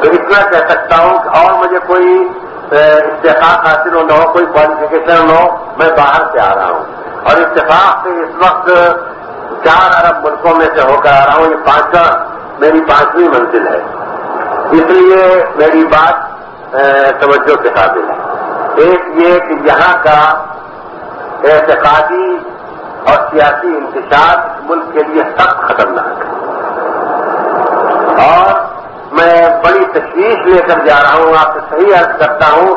تو اتنا کہہ سکتا ہوں کہ اور مجھے کوئی اتفاق حاصل ہو نہ ہو، کوئی کوالیفیکیشن نہ ہو، میں باہر سے آ رہا ہوں۔ اور اتفاق سے اس وقت چار ارب ملکوں میں سے ہو کر آ رہا ہوں، یہ پانچواں میری پانچویں منزل ہے۔ اس لیے میری بات توجہ کے قابل ہے ایک یہ کہ یہاں کا اعتقادی اور سیاسی انتشار ملک کے لیے سخت خطرناک ہے۔ اور میں بڑی تشویش لے کر جا رہا ہوں، آپ سے صحیح عرض کرتا ہوں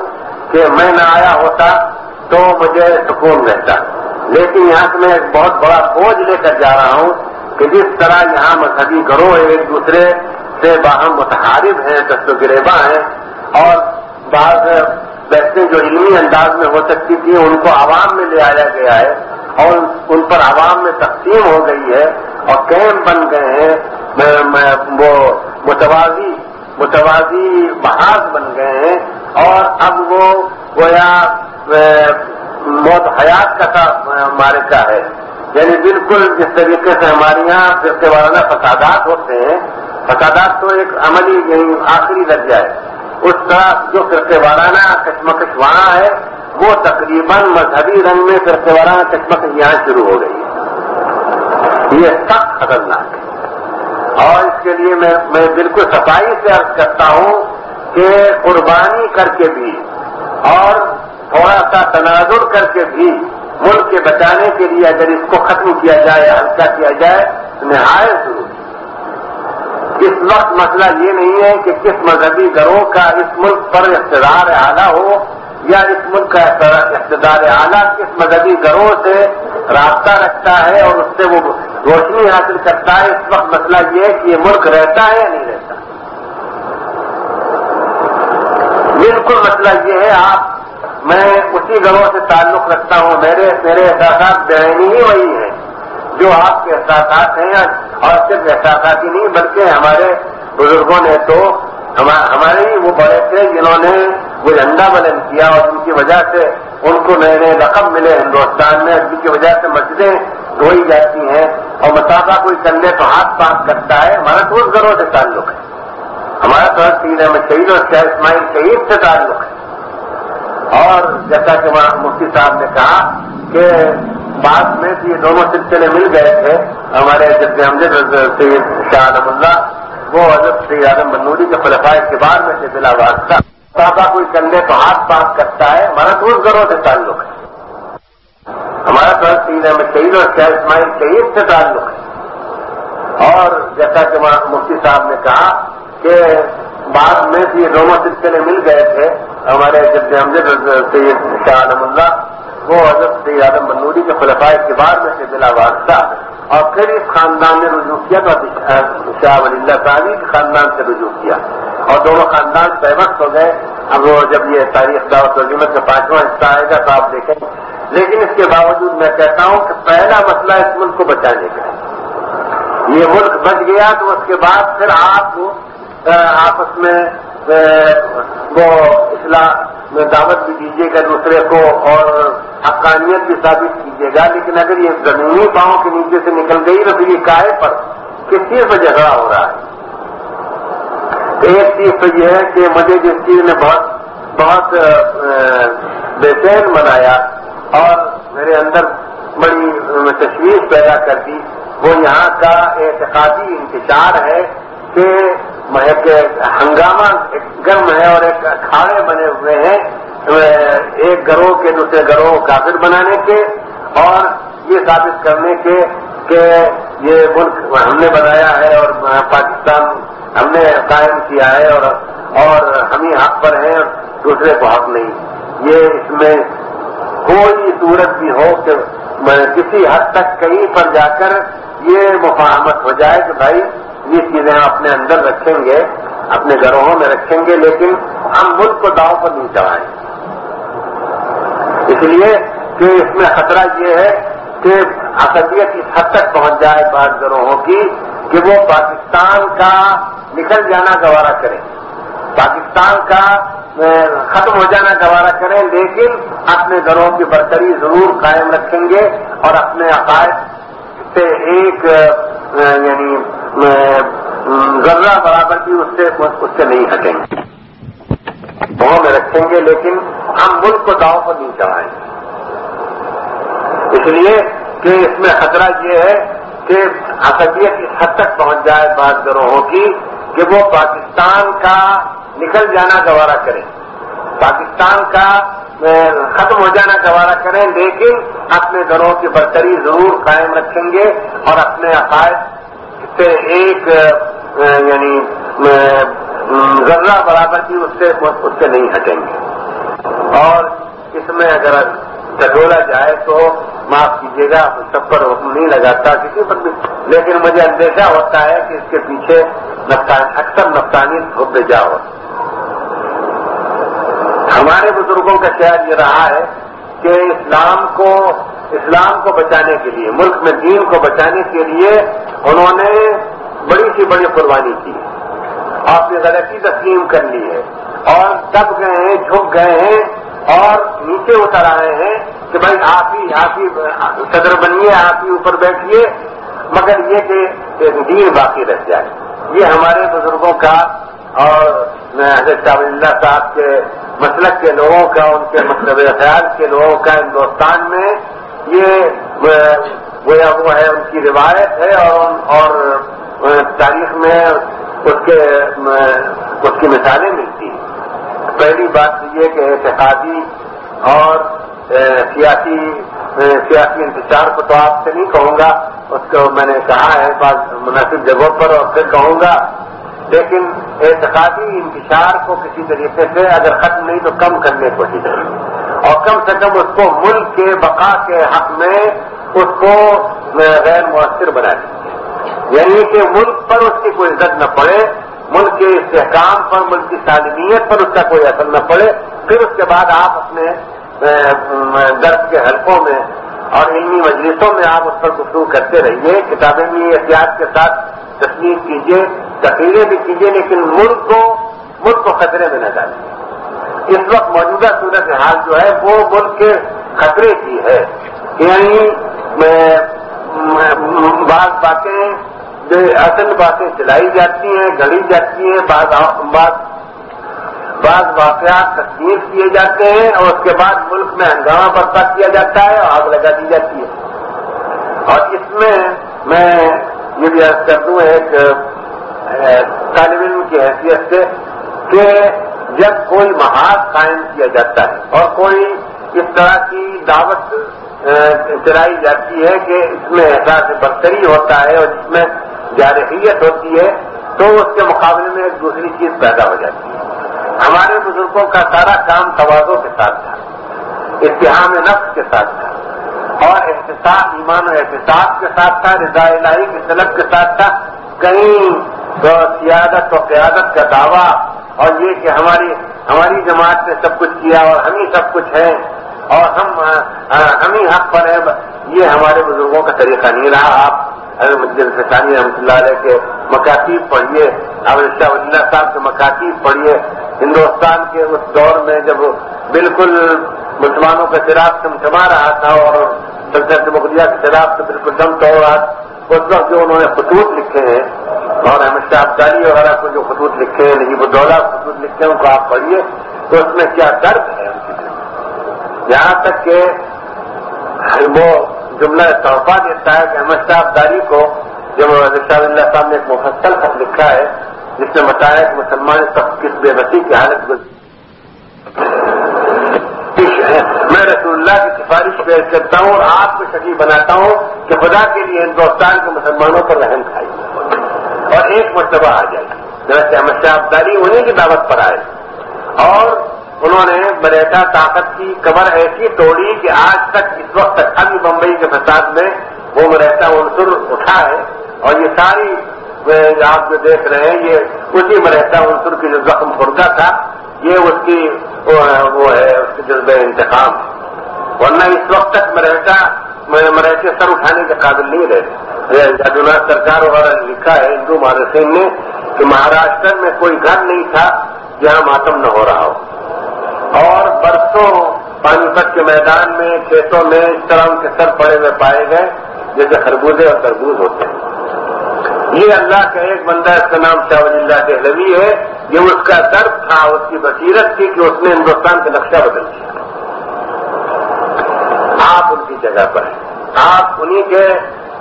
کہ میں نہ آیا ہوتا تو مجھے سکون رہتا لیکن یہاں سے میں ایک بہت بڑا بوجھ لے کر جا رہا ہوں کہ جس طرح یہاں مذہبی گروہ ایک دوسرے سے باہم متحارب ہیں، دست و گریباں ہیں، اور بعض ویسے جو علمی انداز میں ہو سکتی تھی، ان کو عوام میں لے آیا گیا ہے، اور ان پر عوام میں تقسیم ہو گئی ہے، اور کیمپ بن گئے ہیں وہ متوازی متوازی محاذ بن گئے ہیں، اور اب وہ گویا موت حیات کا تھا ہمارے کا ہے۔ یعنی بالکل جس طریقے سے ہمارے یہاں فرقے وارانہ فسادات ہوتے ہیں، فسادات تو ایک عملی یعنی آخری درجہ ہے۔ اس طرح جو فرقے وارانہ کشمکش وہاں ہے، وہ تقریباً مذہبی رنگ میں فرقے وارانہ کشمکش یہاں شروع ہو گئی۔ ہے یہ سخت خطرناک ہے۔ اور اس کے لیے میں میں بالکل صفائی سے عرض کرتا ہوں کہ قربانی کر کے بھی اور تھوڑا سا تناظر کر کے بھی ملک کے بچانے کے لیے اگر اس کو ختم کیا جائے، ہلکا کیا جائے، تو نہایت ضروری اس وقت مسئلہ یہ نہیں ہے کہ کس مذہبی گروہ کا اس ملک پر اقتدار اعلیٰ ہو یا اس ملک کا اقتدار اعلیٰ کس مذہبی گروہ سے رابطہ رکھتا ہے اور اس سے وہ روشنی حاصل کرتا ہے۔ اس وقت مسئلہ یہ ہے کہ یہ ملک رہتا ہے یا نہیں رہتا۔ بالکل مسئلہ یہ ہے، آپ میں اسی گروہ سے تعلق رکھتا ہوں، میرے میرے احساسات بہنی ہی وہی ہیں۔ جو آپ کے احساسات ہیں اور صرف احساسات ہی نہیں، بلکہ ہمارے بزرگوں نے تو ہمارے ہی وہ بڑے تھے جنہوں نے وہ جھنڈا بلند کیا اور جن کی وجہ سے ان کو نئے نئے رقم ملے ہندوستان میں، جن کی وجہ سے مسجدیں دھوئی جاتی ہیں اور مسافہ کوئی کرنے تو ہاتھ پاس کرتا ہے۔ ہمارا تو اس گروہ سے تعلق ہے۔ ہمارا تو تین احمد شہید اور شاہ اسماعیل شہید سے تعلق ہے۔ اور جیسا کہ مفتی صاحب نے کہا کہ بعد میں یہ دونوں سلسلے مل گئے تھے، ہمارے جد حمد سید شاہ عالم اللہ، وہ حضرت سید عالم بنوری کے خلفائے کے بعد میں سے بلا واسطہ۔ پاپا کوئی کندھے تو ہاتھ پاس کرتا ہے ہمارا تو اس گروہ سے تعلق ہے۔ ہمارا تو سید احمد شہید اور شاہ اسماعیل شہید سے تعلق ہے۔ اور جیسا کہ مفتی صاحب نے کہا کہ بعد میں یہ دونوں سلسلے مل گئے تھے ہمارے جد حمد سید شاہ عالم اللہ، وہ حضرت سید عالم بنوری کے خلفائے کے بعد میں سے بلا واسطہ اور پھر اس خاندان نے رجوع کیا تو شاہ ولی اللہ تعالی کے خاندان سے رجوع کیا۔ اور دونوں خاندان پیمست ہو گئے۔ اب وہ جب یہ تاریخ دعوت عظیمت کا پانچواں حصہ آئے گا تو آپ دیکھیں۔ لیکن اس کے باوجود میں کہتا ہوں کہ پہلا مسئلہ اس ملک کو بچانے کا ہے۔ یہ ملک بچ گیا تو اس کے بعد پھر آپ آپس میں وہ اصلاح میں دعوت بھی دیجیے گا دوسرے کو اور حقانیت بھی ثابت کیجیے گا، لیکن اگر یہ زمینی پاؤں کے نیچے سے نکل گئی تو پھر یہ کائے پر کس چیز پہ جھگڑا ہو رہا ہے؟ ایک چیز تو یہ ہے کہ مجھے جس چیز نے بہت بہت بے چین بنایا اور میرے اندر بڑی تشویش پیدا کر دی، وہ یہاں کا اعتقادی انتشار ہے کہ ایک ہنگامہ، ایک گرم ہے اور ایک اکھاڑے بنے ہوئے ہیں ایک گروہ کے دوسرے گروہ کافر بنانے کے اور یہ ثابت کرنے کے کہ یہ ملک ہم نے بنایا ہے اور پاکستان ہم نے قائم کیا ہے اور اور ہم ہی حق پر ہیں دوسرے کو حق نہیں۔ یہ اس میں کوئی صورت بھی ہو کہ کسی حد تک کہیں پر جا کر یہ مفاہمت ہو جائے کہ بھائی یہ چیزیں اپنے اندر رکھیں گے، اپنے گروہوں میں رکھیں گے، لیکن ہم ملک کو داؤ پر نہیں چڑھائیں۔ اس لیے کہ اس میں خطرہ یہ ہے کہ اقدیت اس حد تک پہنچ جائے بعض گروہوں کی کہ وہ پاکستان کا نکل جانا گوارا کریں۔ پاکستان کا ختم ہو جانا گوارا کریں، لیکن اپنے گروہوں کی برتری ضرور قائم رکھیں گے اور اپنے عقائد سے ایک یعنی ذرہ برابر بھی اس سے اس سے نہیں ہٹیں گے۔ بہت میں رکھیں گے، لیکن ہم ملک کو داؤ پر نہیں چڑھائیں گے۔ اس لیے کہ اس میں خطرہ یہ ہے کہ اقدیت اس حد تک پہنچ جائے بعض گروہوں کی کہ وہ پاکستان کا نکل جانا گوارا کریں۔ پاکستان کا ختم ہو جانا گوارا کریں، لیکن اپنے گھروں کی برتری ضرور قائم رکھیں گے اور اپنے عقائد سے ایک یعنی ذرہ برابر بھی اس سے اس سے نہیں ہٹیں گے۔ اور اس میں اگر چٹولا جائے تو معاف کیجیے گا سب پر حکم نہیں لگاتا کسی پر بھی۔ لیکن مجھے اندیشہ ہوتا ہے کہ اس کے پیچھے اکثر نفسانی خود جا ہو ہمارے بزرگوں کا خیال یہ رہا ہے کہ اسلام کو اسلام کو بچانے کے لیے، ملک میں دین کو بچانے کے لیے انہوں نے بڑی سی بڑی قربانی کی۔ آپ نے غلطی تسلیم کر لی ہے اور دب گئے ہیں، جھک گئے ہیں اور نیچے اتر آئے ہیں کہ بھائی آپ ہی آپ ہی صدر بنیے، آپ ہی اوپر بیٹھیے۔ مگر یہ کہ دین باقی رہ جائے۔ یہ ہمارے بزرگوں کا اور حضرت اللہ صاحب کے مسلک کے لوگوں کا، ان کے مطلب خیال کے لوگوں کا ہندوستان میں یہ وہ ہے، ان کی روایت ہے اور تاریخ میں اس کے اس کی مثالیں ملتی ہیں۔ پہلی بات یہ کہ اعتقادی اور سیاسی سیاسی انتظار کو تو آپ سے نہیں کہوں گا، اس کو میں نے کہا ہے بعض مناسب جگہوں پر اور پھر کہوں گا۔ لیکن اعتقادی انتشار کو کسی طریقے سے اگر ختم نہیں تو کم کرنے کو ہی چاہیے اور کم سے کم اس کو ملک کے بقا کے حق میں اس کو غیر مؤثر بنا دیجیے یعنی کہ ملک پر اس کی کوئی عزت نہ پڑے، ملک کے استحکام پر، ملک کی تعلیمیت پر اس کا کوئی اثر نہ پڑے، پھر اس کے بعد آپ اپنے درد کے حلقوں میں اور علمی مجلسوں میں آپ اس پر گفتگو کرتے رہیے، کتابیں بھی احتیاط کے ساتھ تسلیم کیجیے، تقریریں بھی کیجیے، لیکن ملک کو ملک کو خطرے میں نہ ڈالیں۔ اس وقت موجودہ صورت حال جو ہے وہ ملک کے خطرے کی ہے۔ یعنی بعض باتیں اصل باتیں چلائی جاتی ہیں گڑی جاتی ہیں بعض بعض واقعات تسلیم کیے جاتے ہیں اور اس کے بعد ملک میں ہنگامہ برپا کیا جاتا ہے اور آگ لگا دی جاتی ہے اور اس میں میں یہ بھی عرض کر دوں ایک طالب علم کی حیثیت سے کہ جب کوئی محاذ قائم کیا جاتا ہے اور کوئی اس طرح کی دعوت چلائی جاتی ہے کہ اس میں احساس برتری ہوتا ہے اور جس میں جارحیت ہوتی ہے، تو اس کے مقابلے میں ایک دوسری چیز پیدا ہو جاتی ہے۔ ہمارے بزرگوں کا سارا کام توازوں کے ساتھ تھا، اتحام نفس کے ساتھ تھا اور احتساب، ایمان و احتساب کے ساتھ تھا، رضا الہی کی طلب کے ساتھ تھا۔ کہیں سیادت و قیادت کا دعویٰ اور یہ کہ ہماری ہماری جماعت نے سب کچھ کیا اور ہم ہی سب کچھ ہیں اور ہم ہم ہی حق پر ہیں یہ ہمارے بزرگوں کا طریقہ نہیں رہا۔ آپ مسجد سانی رحمۃ اللہ علیہ کے مکاتیب پڑھیے اب شاہ اللہ صاحب کے مکاتیب پڑھیے ہندوستان کے اس دور میں جب بالکل مسلمانوں کا شراب چمچما رہا تھا اور سلطنت مغلیہ کے شراب سے بالکل دم توڑ رہا تھا اس وقت جو انہوں نے خطوط لکھے ہیں اور احمد شاہ ابدالی وغیرہ کو جو خطوط لکھے ہیں، نجیب الدولہ خطوط لکھے ہیں، ان کو آپ پڑھیے، تو اس میں کیا درد ہے؟ یہاں تک کہ وہ جملہ تحفہ دیتا ہے کہ احمد شاہ ابداری کو جب شاہ اللہ صاحب نے ایک مفصل خط لکھا ہے، جس نے بتایا کہ مسلمان سب کس بے بسی کی حالت میں رسول اللہ کی سفارش پیش کرتا ہوں اور آپ کو شکی بناتا ہوں کہ خدا کے لیے ہندوستان کے مسلمانوں پر رحم کھائی۔ اور ایک مرتبہ آ جائے۔ جیسے احمد شاہ ابداری انہیں کی دعوت پر آئے۔ اور انہوں نے بریٹا طاقت کی کمر ایسی توڑی کہ آج تک اس وقت تک ابھی بمبئی کے فساد میں وہ مریٹا عنصر اٹھا ہے۔ اور یہ ساری آپ جو دیکھ رہے ہیں، یہ اسی مریٹا عنصر کی جو زخم خوردہ تھا یہ اس کی وہ ہے اس کی جذبہ انتخاب ورنہ اس وقت تک مریٹا، مریٹے سر اٹھانے کے قابل نہیں رہے۔ جادوناتھ سرکار وغیرہ نے لکھا ہے، ہندو مہاراشٹر نے، کہ مہاراشٹر میں کوئی گھر نہیں تھا جہاں ماتم نہ ہو رہا ہو۔ اور برسوں پانی پت کے میدان میں کھیتوں میں اس طرح ان کے سر پڑے ہوئے پائے گئے، جیسے خربوزے اور تربوز ہوتے ہیں۔ یہ اللہ کا ایک بندہ اس کا نام شاہ اللہ کے روی ہے۔ یہ اس کا درد تھا، اس کی بصیرت تھی کہ اس نے ہندوستان کا نقشہ بدل دیا۔ آپ ان کی جگہ پر ہیں۔ آپ انہیں کے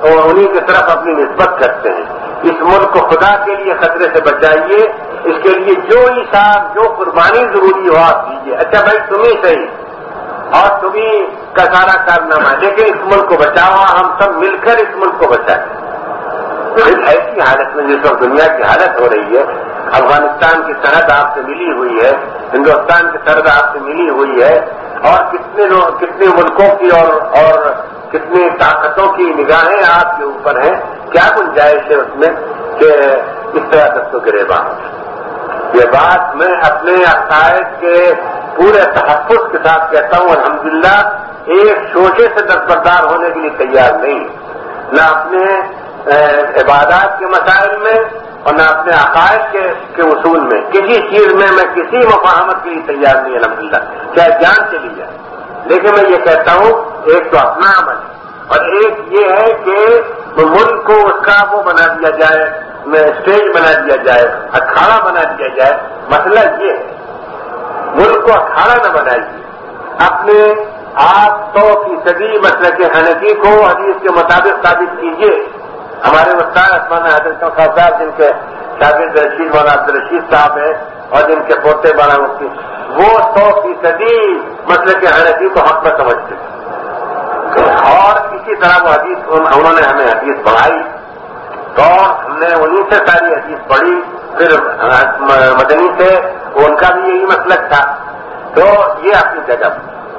انہیں کی طرف اپنی نسبت کرتے ہیں۔ اس ملک کو خدا کے لیے خطرے سے بچائیے۔ اس کے لیے جو حساب جو قربانی ضروری ہو، آپ دیجیے اچھا بھائی، تمہیں صحیح۔ اور تمہیں کا سارا کارنامہ۔ لیکن اس ملک کو بچاؤ، ہم سب مل کر اس ملک کو بچائیں۔ ایسی حالت میں جس وقت دنیا کی حالت ہو رہی ہے افغانستان کی سرحد آپ سے ملی ہوئی ہے، ہندوستان کی سرحد آپ سے ملی ہوئی ہے، اور کتنے کتنے ملکوں کی اور اور کتنی طاقتوں کی نگاہیں آپ کے اوپر ہیں، کیا گنجائش ہے اس میں کہ اس طرح دستوں گرے بات؟ یہ بات میں اپنے عقائد کے پورے تحفظ کے ساتھ کہتا ہوں، الحمدللہ، ایک شوشے سے دستبردار ہونے کے لیے تیار نہیں۔ نہ اپنے عبادات کے مسائل میں اور نہ اپنے عقائد کے کے اصول میں، کسی چیز میں میں کسی مفاہمت کے لیے تیار نہیں الحمد للہ چاہے جان چلی جائے۔ لیکن میں یہ کہتا ہوں، ایک تو اپنا عمل اور ایک یہ ہے کہ ملک کو اس کا وہ بنا دیا جائے اسٹیج بنا دیا جائے، اکھاڑا بنا دیا جائے۔ مسئلہ یہ ہے، ملک کو اکھاڑا نہ بنائیے۔ اپنے آپ سو فیصدی مسئلہ کے حنفی کو حدیث کے مطابق ثابت کیجیے ہمارے استاد اسمان حضرت صاحب جن کے شاگرد رشید مولانا عبد الرشید صاحب ہیں اور جن کے پوتے بڑا مفتی، وہ سو فیصدی مسئلے کے حنفی کو حق پر سمجھتے اور اسی طرح وہ حدیث انہوں نے ہمیں حدیث پڑھائی۔ تو ہم نے انہیں سے ساری حدیث پڑھی۔ پھر مدنی سے ان کا بھی یہی مسلک تھا۔ تو یہ اپنی جگہ۔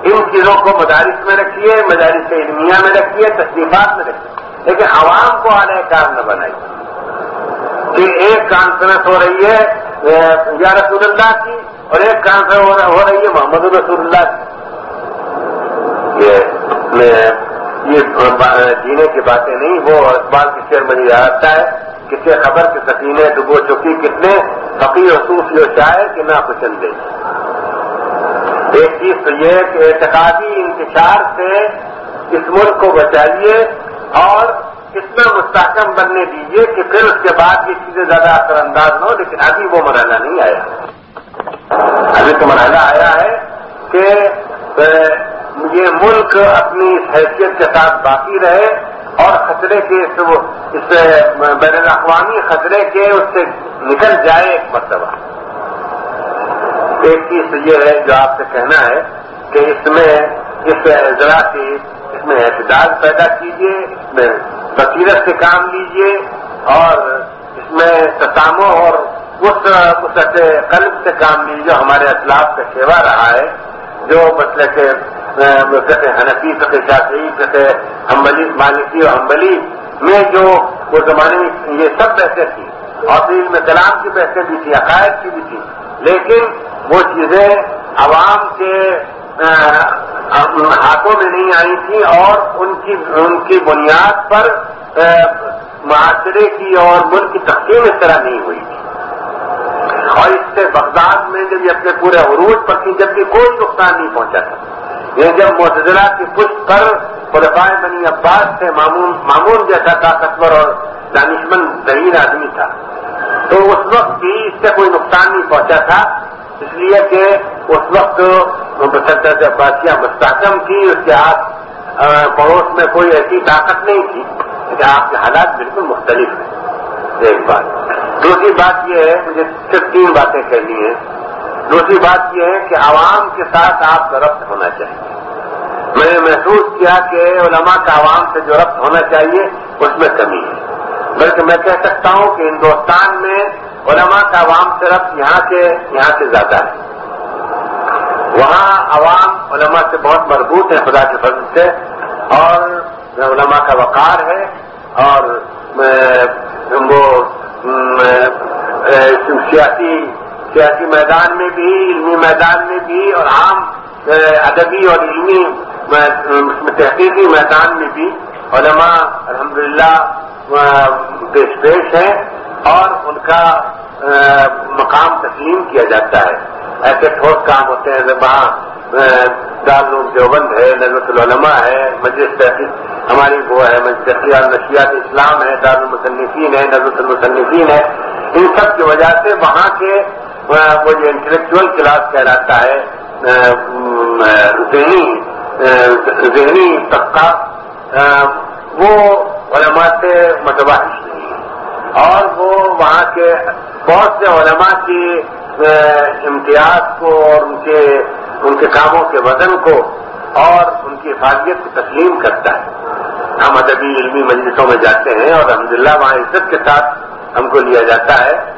ان چیزوں کو مدارس میں رکھیے، مدارس علمیہ میں رکھیے، تشریفات میں رکھیے۔ لیکن عوام کو آنے کار نہ بنائی کہ ایک کانفرنس ہو رہی ہے یا رسول اللہ کی، اور ایک کانفرنس ہو رہی ہے محمد رسول اللہ کی۔ یہ جینے کی باتیں نہیں، وہ اقبال کی شیر بنی رہتا ہے کسی خبر کے سکینے ڈبو چکی کتنے فقیر حصوف جو شاعر کہ نہ پسند ایک چیز تو یہ کہ اعتقادی انتشار سے اس ملک کو بچائیے اور اتنا مستحکم بننے دیجیے کہ پھر اس کے بعد یہ چیزیں زیادہ اثر انداز ہو لیکن ابھی وہ مرحلہ نہیں آیا ابھی تو مرحلہ آیا ہے کہ یہ ملک اپنی حیثیت کے ساتھ باقی رہے اور خطرے کے اس بین الاقوامی خطرے کے اس سے نکل جائے ایک مرتبہ۔ ایک چیز یہ ہے جو آپ سے کہنا ہے کہ اس میں اس ذرا سی اس میں احتجاج پیدا کیجیے اس میں بصیرت سے کام لیجیے اور اس میں تسامو اور اس قلب سے کام لیجیے جو ہمارے اسلاف کا سیوا رہا ہے، جو مسئلے کے کہتے حنفی کہتے شاطری کہتے ہمبلی مالکی اور ہمبلی میں جو وہ زمانے میں یہ سب بحثیں تھیں اور علم کلام کی بحثیں بھی تھیں عقائد کی بھی تھی، لیکن وہ چیزیں عوام کے ہاتھوں میں نہیں آئی تھی اور ان کی ان کی بنیاد پر معاشرے کی اور ملک کی تقسیم اس طرح نہیں ہوئی تھی۔ اور اس سے بغداد میں جب یہ اپنے پورے عروج پر تھی، جبکہ کوئی نقصان نہیں پہنچا تھا۔ یہ جب متضرہ کی پشت پر خلفائے بنی عباس سے معمول جیسا طاقتور اور دانشمند ترین آدمی تھا، تو اس وقت بھی اس سے کوئی نقصان نہیں پہنچا تھا۔ اس لیے کہ اس وقت مسلط عباسیاں مستحکم کی، اس کے ہاتھ پڑوس میں کوئی ایسی طاقت نہیں تھی لیکن آپ کے حالات بالکل مختلف ہیں۔ ایک بات۔ دوسری بات یہ ہے، مجھے صرف تین باتیں کہنی ہیں۔ دوسری بات یہ ہے کہ عوام کے ساتھ آپ کا ربط ہونا چاہیے۔ میں نے محسوس کیا کہ علماء کا عوام سے جو ربط ہونا چاہیے، اس میں کمی ہے۔ بلکہ میں کہہ سکتا ہوں کہ ہندوستان میں علماء کا عوام سے ربط یہاں کے یہاں سے زیادہ ہے۔ وہاں عوام علماء سے بہت مربوط ہے خدا کے فضل سے، اور علماء کا وقار ہے، اور وہ سیاسی سیاسی میدان میں بھی، علمی میدان میں بھی، اور عام ادبی اور علمی تحقیقی میدان میں بھی علماء الحمدللہ پیش پیش ہیں۔ اور ان کا مقام تسلیم کیا جاتا ہے۔ ایسے ٹھوس کام ہوتے ہیں وہاں دارالعلوم دیوبند ہے نظرت العلماء ہے، مجلس تحقیق، ہماری وہ ہے، مجلس نشیات اسلام ہے دارالمصنفین ہے نظرت المصنفین ہے۔ ان سب کی وجہ سے وہاں کے وہ جو انٹلیکچل کلاس کہلاتا ہے ذہنی ذہنی طبقہ وہ علماء سے متباحث اور وہ وہاں کے بہت سے علماء کی امتیاز کو اور ان کے ان کے کاموں کے وزن کو اور ان کی حفاظت کو تسلیم کرتا ہے۔ ہم ادبی علمی مجلسوں میں جاتے ہیں اور الحمدللہ وہاں عزت کے ساتھ ہم کو لیا جاتا ہے۔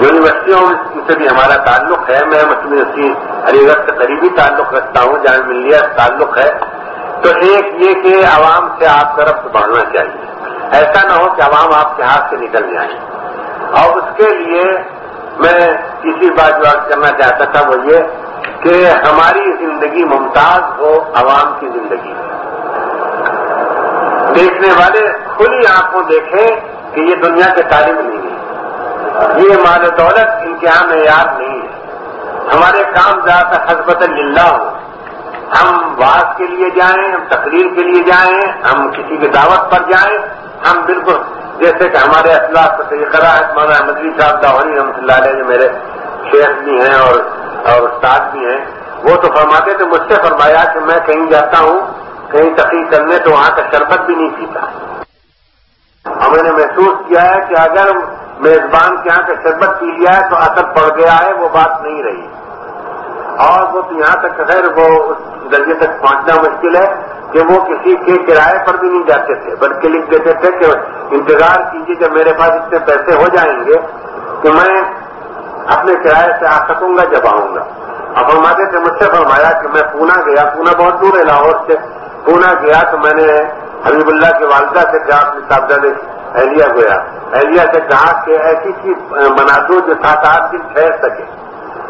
یونیورسٹیوں سے بھی ہمارا تعلق ہے۔ میں مسلم علی گڑھ سے قریبی تعلق رکھتا ہوں، جامع ملیہ تعلق ہے۔ تو ایک یہ کہ عوام سے آپ طرف بڑھنا چاہیے۔ ایسا نہ ہو کہ عوام آپ کے ہاتھ سے نکل جائیں۔ اور اس کے لیے میں کسی بات جو کرنا چاہتا تھا وہ یہ کہ ہماری زندگی ممتاز ہو عوام کی زندگی۔ دیکھنے والے کھلی آنکھوں دیکھیں کہ یہ دنیا کے طالب نہیں ہے یہ مال دولت ان کے یہاں معیار نہیں ہے۔ ہمارے کام زیادہ حسبت اللہ ہو ہم واس کے لیے جائیں، ہم تقریر کے لیے جائیں، ہم کسی کی دعوت پر جائیں۔ ہم بالکل جیسے کہ ہمارے اخلاق کا طریقہ ہے مولانا مدری صاحب داوری رحمۃ اللہ علیہ جو میرے شیخ بھی ہیں اور اور استاد بھی ہیں، وہ تو فرماتے تھے، مجھ سے فرمایا کہ میں کہیں جاتا ہوں، کہیں تقریر کرنے تو وہاں کا شربت بھی نہیں پیتا۔ اور میں نے محسوس کیا ہے کہ اگر میزبان کے یہاں کا شربت پی لیا ہے تو اثر پڑ گیا ہے، وہ بات نہیں رہی۔ اور وہ یہاں تک خیر وہ اس درجے تک پہنچنا مشکل ہے۔ کہ وہ کسی کے کرائے پر بھی نہیں جاتے تھے، بلکہ لکھ دیتے تھے کہ انتظار کیجیے جب میرے پاس اتنے پیسے ہو جائیں گے کہ میں اپنے کرائے سے آ سکوں گا جب آؤں گا۔ اب فرماتے تھے، مجھ سے فرمایا کہ میں پونا گیا، پونا بہت دور ہے لاہور سے۔ پونا گیا تو میں نے حبیب اللہ کی والدہ سے کہا اپنے صاحبزاد اہلیہ گیا اہلیہ سے کہا کہ ایسی چیز بنا دو جو سات آٹھ دن ٹھہر سکے۔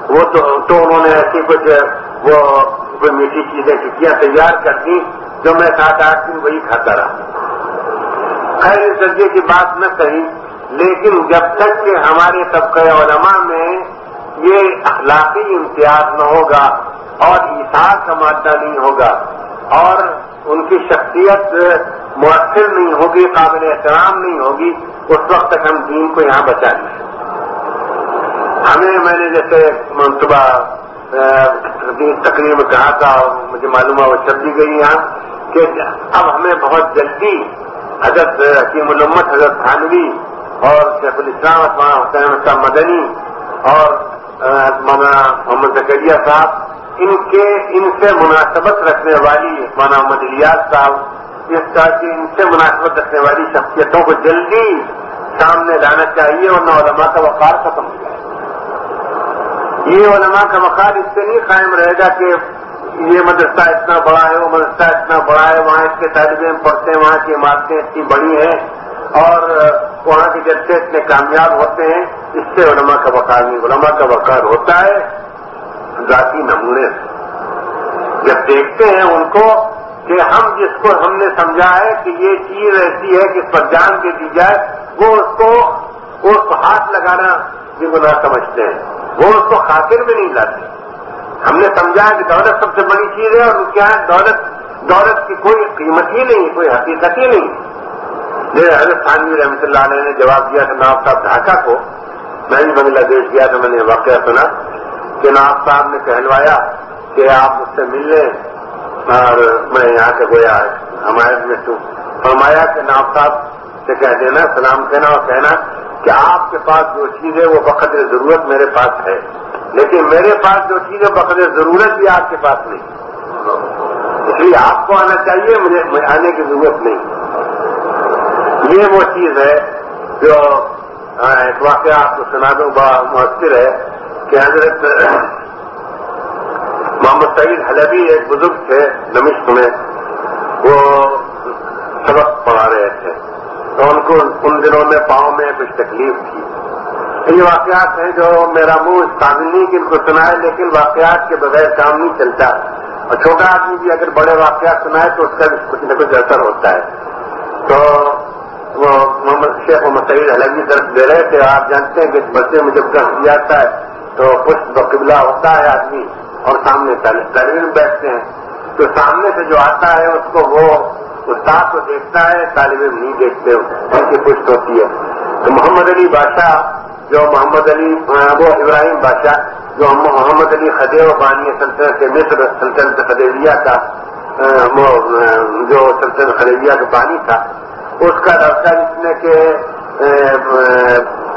وہ تو تو انہوں نے ایسی کچھ وہ میٹھی چیزیں ٹکیاں تیار کر دی جو میں سات آٹھ دن وہی کھاتا رہا۔ خیر، اس درجے کی بات نہ کہی، لیکن جب تک کہ ہمارے طبقہ علماء میں یہ اخلاقی امتیاز نہ ہوگا اور اشار کا مادہ نہیں ہوگا اور ان کی شخصیت مؤثر نہیں ہوگی، قابل احترام نہیں ہوگی، اس وقت تک ہم دین کو یہاں بچا لیں۔ ہمیں، میں نے جیسے منصوبہ تقریر میں کہا تھا مجھے معلوم ہے وہ چل دی گئی یہاں۔ کہ اب ہمیں بہت جلدی حضرت حکیم علمت حضرت تھانوی اور شیخ الاسلام حسین صاحب مدنی اور مولانا محمد زکریہ صاحب، ان کے، ان سے مناسبت رکھنے والی مولانا محمد الیاس صاحب، اس طرح کی ان سے مناسبت رکھنے والی شخصیتوں کو جلدی سامنے لانا چاہیے اور نہ علماء کا وقار ختم ہو جائے۔ یہ علماء کا وقار اس سے نہیں قائم رہے گا کہ یہ مدرسہ اتنا بڑا ہے، وہ مدرسہ اتنا بڑا ہے، وہاں اس کے طالب علم پڑھتے ہیں، وہاں کی عمارتیں اتنی بڑی ہیں اور وہاں کے جلسے اتنے کامیاب ہوتے ہیں، اس سے علماء کا وقار نہیں، علماء کا وقار ہوتا ہے ذاتی نمونے سے۔ جب دیکھتے ہیں ان کو کہ ہم جس کو ہم نے سمجھا ہے کہ یہ چیز ایسی ہے کہ اس پر جان دے دی جائے، وہ اس کو اس کو ہاتھ لگانا بھی گناہ سمجھتے ہیں، وہ اس کو خاطر میں نہیں لاتے۔ ہم نے سمجھا کہ دولت سب سے بڑی چیز ہے اور کیا ہے دولت دولت کی کوئی قیمت ہی نہیں، کوئی حقیقت ہی نہیں۔ میرے حضرت خانوی رحمۃ اللہ علیہ نے جواب دیا تھا نواب صاحب ڈھاکہ کو، میں بھی بنگلہ دیش گیا تو میں نے واقعہ سنا کہ نواب صاحب نے کہلوایا کہ آپ مجھ سے مل لیں اور میں یہاں سے گویا حمایت میں ہوں فرمایا کہ نواب صاحب سے کہہ دینا، سلام کہنا اور کہنا کہ آپ کے پاس جو چیز ہے وہ بقدر ضرورت میرے پاس ہے۔ لیکن میرے پاس جو چیز ہے بقدر ضرورت بھی آپ کے پاس نہیں۔ اس لیے آپ کو آنا چاہیے، مجھے آنے کی ضرورت نہیں۔ یہ وہ چیز ہے جو ایک واقعہ آپ کو سنا دوں بڑا مؤثر ہے کہ حضرت محمد سعید حلبی ایک بزرگ تھے نمشق میں۔ وہ سبق پڑھا رہے تھے۔ تو ان کو ان دنوں میں پاؤں میں کچھ تکلیف تھی۔ یہ واقعات ہیں جو میرا منہ اس قابل نہیں کہ ان کو سنائے، لیکن واقعات کے بغیر کام نہیں چلتا۔ اور چھوٹا آدمی بھی اگر بڑے واقعات سنائے تو اس کا کچھ نہ کچھ اثر ہوتا ہے۔ تو وہ محمد شیخ محمد سعید الگ طرف دے رہے تھے، آپ جانتے ہیں کہ بچے میں جب گھر جاتا ہے تو کچھ بقبلہ ہوتا ہے آدمی اور سامنے تعلیم بیٹھتے ہیں۔ تو سامنے سے جو آتا ہے، اس کو وہ استاد کو دیکھتا ہے، طالب علم نہیں دیکھتے، ان کی پشت ہوتی ہے۔ تو محمد علی بادشاہ جو محمد علی وہ ابراہیم بادشاہ، جو محمد علی خدیو بانی سلطنت مصر، سلطنت خدیویہ کا جو سلطنت خدیویہ کا بانی تھا، اس کا راستہ جس نے کہ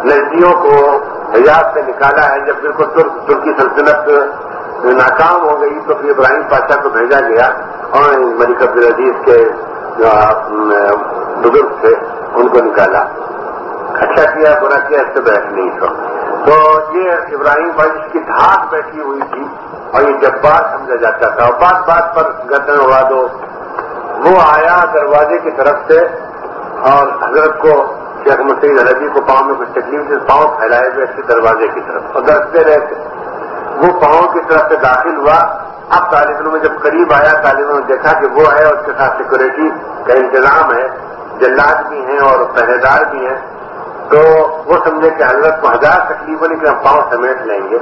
لڑکیوں کو حجاز سے نکالا ہے۔ جب بالکل ترکی سلطنت ناکام ہو گئی، تو پھر ابراہیم پاشا کو بھیجا گیا۔ اور ملک عبد العزیز کے جو بزرگ تھے، ان کو نکالا۔ اچھا کیا، برا کیا، اس سے بحث نہیں سو تو یہ ابراہیم بھائی اس کی دھاک بیٹھی ہوئی تھی اور یہ جبار سمجھا جاتا تھا۔ اور بات بات پر گردن اڑا دو۔ وہ آیا دروازے کی طرف سے اور حضرت کو شیخ مسیح عربی کو پاؤں میں کچھ تکلیف سے پاؤں پھیلائے ہوئے تھے دروازے کی طرف۔ اور درختے رہے تھے۔ وہ پاؤں کی طرف سے داخل ہوا۔ اب طالب میں جب قریب آیا طالبوں نے دیکھا کہ وہ ہے اور اس کے ساتھ سیکورٹی کا انتظام ہے۔ جلات بھی ہیں اور پہرے دار بھی ہیں۔ تو وہ سمجھے کہ حضرت کو ہزار تکلیفوں کہ ہم پاؤں سمیٹ لیں گے۔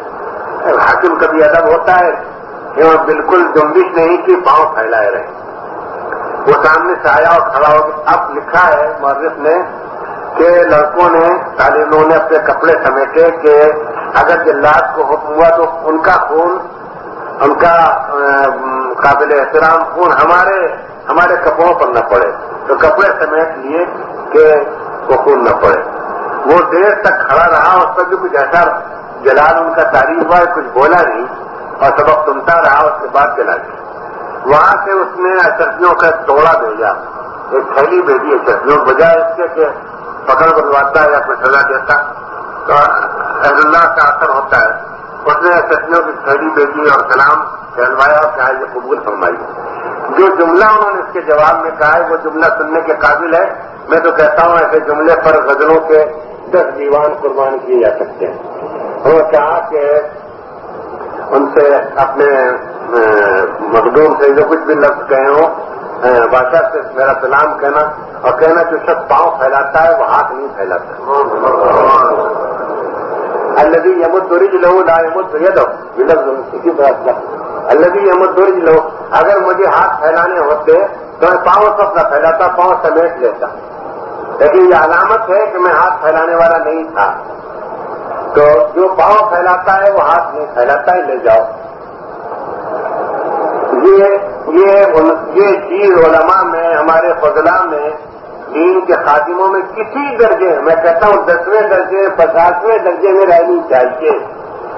حاکم کبھی الگ ہوتا ہے کہ وہ بالکل جمبش نہیں کہ پاؤں پھیلائے رہے۔ وہ سامنے سے آیا اور کھڑا ہو کے اب لکھا ہے مورف نے، کہ لڑکوں نے طالبوں نے اپنے کپڑے سمیٹے کہ اگر جلات کو حکم ہوا تو ان کا خون، ان کا قابل احترام خون ہمارے ہمارے کپڑوں پر نہ پڑے۔ تو کپڑے سمیٹ لیے کہ وہ خون نہ پڑے۔ وہ دیر تک کھڑا رہا، اس پر بھی کچھ ایسا جلال ان کا تعریف ہوا کچھ بولا نہیں، اور سبق سنتا رہا، اس کے بعد چلا گیا۔ وہاں سے اس نے سردیوں کا توڑا بھیجا۔ ایک تھیلی بھیجی ہے سردیوں بجائے اس کے کہ پکڑ بنواتا ہے یا کوئی سزا دیتا۔ تو اہل اللہ کا اثر ہوتا ہے۔ اس نے سردیوں کی تھیلی بھیجی اور سلام کہلوایا اور کہا، یہ قبول فرمائی۔ جو جملہ انہوں نے اس کے جواب میں کہا ہے، وہ جملہ سننے کے قابل ہے۔ میں تو کہتا ہوں، ایسے جملے پر غزلوں کے دس دیوان قربان کیے جا سکتے ہیں۔ انہوں نے کہا کہ ان سے اپنے مخدوم سے جو کچھ بھی لفظ کہے ہوں بادشاہ سے میرا سلام کہنا اور کہنا جو شخص پاؤں پھیلاتا ہے، وہ ہاتھ نہیں پھیلاتا۔ الدی یمد درج لو لا یمد ید یہ لفظ اسی طرح الدی یمد درج لو اگر مجھے ہاتھ پھیلانے ہوتے تو میں پاؤں سب نہ پھیلاتا، پاؤں سمیٹ لیتا۔ لیکن یہ علامت ہے کہ میں ہاتھ پھیلانے والا نہیں تھا۔ تو جو پاؤں پھیلاتا ہے وہ ہاتھ نہیں پھیلاتا ہے، لے جاؤ۔ یہ چیز علماء میں، ہمارے فضلہ میں، دین کے خاتموں میں کسی درجے، میں کہتا ہوں دسویں درجے، پچاسویں درجے میں رہنی چاہیے۔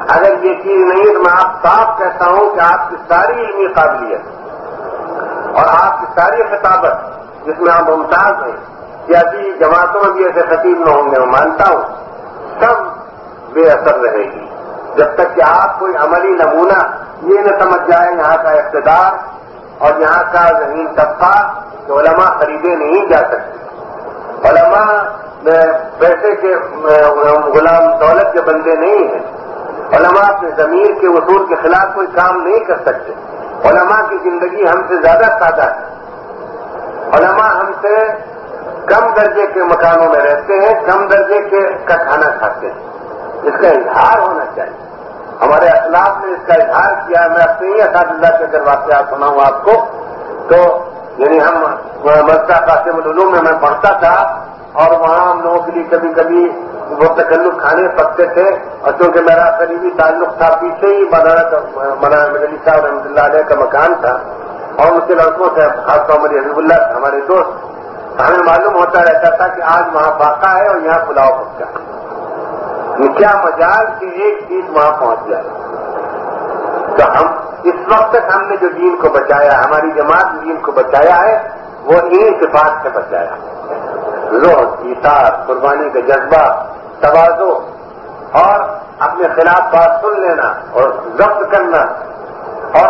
اگر یہ چیز نہیں، تو میں آپ صاف کہتا ہوں کہ آپ کی ساری علمی قابلیت اور آپ کی ساری خطابت جس میں آپ ممتاز ہیں۔ سیاسی جی جماعتوں میں بھی ایسے خطیب نہ ہوں گے میں مانتا ہوں سب بے اثر رہے گی۔ جب تک کہ آپ کوئی عملی نمونہ یہ نہ سمجھ جائیں یہاں کا اقتدار اور یہاں کا ذہین طبقہ کہ علماء خریدے نہیں جا سکتے۔ علماء پیسے کے غلام دولت کے بندے نہیں ہیں۔ علماء اپنے زمین کے اصول کے خلاف کوئی کام نہیں کر سکتے۔ علماء کی زندگی ہم سے زیادہ سادہ ہے۔ علماء ہم سے کم درجے کے مکانوں میں رہتے ہیں، کم درجے کے کا کھانا کھاتے ہیں۔ اس کا اظہار ہونا چاہیے۔ ہمارے اسلاف نے اس کا اظہار کیا۔ میں اپنے ہی اساتذہ کے اگر واقعات سناؤں آپ کو، تو یعنی ہم مدہ قاسم العلوم میں میں پڑھتا تھا اور وہاں ہم لوگوں کے لیے کبھی کبھی وہ تکلف کھانے پکتے تھے۔ اور چونکہ میرا قریبی تعلق تھا، پیچھے ہی مدارت مولانا مدلی صاحب رحمۃ اللہ علیہ کا مکان تھا اور ان کے لڑکوں سے، خاص طور پر حبیب اللہ، ہمارے دوست ہمیں معلوم ہوتا رہتا تھا کہ آج وہاں فاقہ ہے اور یہاں پلاؤ پکا ہے کیا مجال کہ ایک چیز وہاں پہنچ جائے۔ تو ہم اس وقت تک ہم نے جو دین کو بچایا، ہماری جماعت دین کو بچایا ہے، وہ انہیں صفات سے بچایا۔ لوہ ایسار قربانی کا جذبہ، توازو اور اپنے خلاف بات سن لینا اور ضبط کرنا اور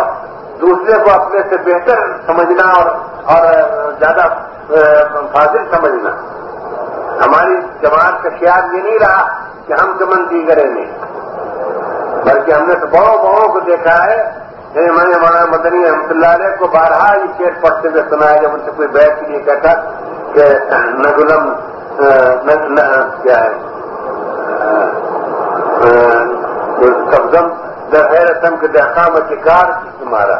دوسرے کو اپنے سے بہتر سمجھنا اور اور زیادہ فاضل سمجھنا۔ ہماری جماعت کا خیال یہ نہیں رہا کہ ہم چمن دیگرے میں بلکہ ہم نے تو بڑوں بڑوں کو دیکھا ہے میں نے مولانا مدنی رحمۃ اللہ علیہ کو بارہا یہ شیر پڑھتے ہوئے سنا ہے جب ان سے کوئی بیٹھ کے لیے کہتا کہ نگلم کیا ہے؟ سبزم دہر رسم کے دیکھا میں شکار تمہارا۔